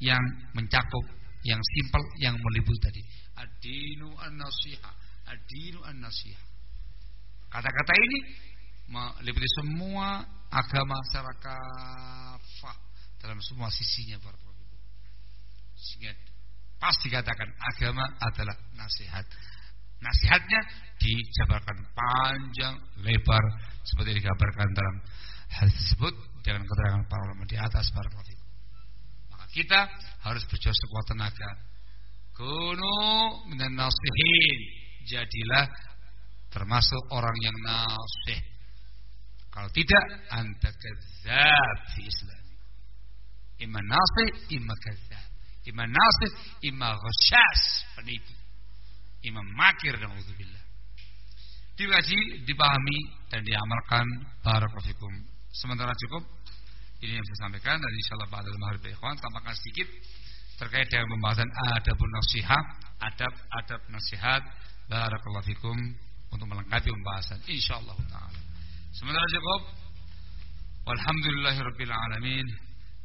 yang mencakup, yang simpel, yang meliputi tadi. Adinu an-nasiha, adinu an-nasiha. Kata-kata ini meliputi semua agama secara kafah dalam semua sisinya para Sehingga pasti katakan agama adalah nasihat. Nasihatnya dijabarkan panjang lebar seperti digambarkan dalam hal tersebut dengan keterangan para ulama di atas para kita harus berjuang sekuat tenaga. Kunu minan nasihin. Jadilah termasuk orang yang nasih. Kalau tidak, anta kadzab fi Islam. Imma nasih, imma kadzab. Imma nasih, imma ghasyas, penipu. Imma makir dan udzubillah. Dikaji, dipahami dan diamalkan barakallahu Sementara cukup ini yang saya sampaikan dan insyaallah pada maghrib ikhwan tambahkan sedikit terkait dengan pembahasan adabun nasihat, adab-adab nasihat barakallahu fikum untuk melengkapi pembahasan insyaallah taala. Sementara cukup. Walhamdulillahirabbil alamin.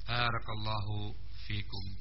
Barakallahu fikum.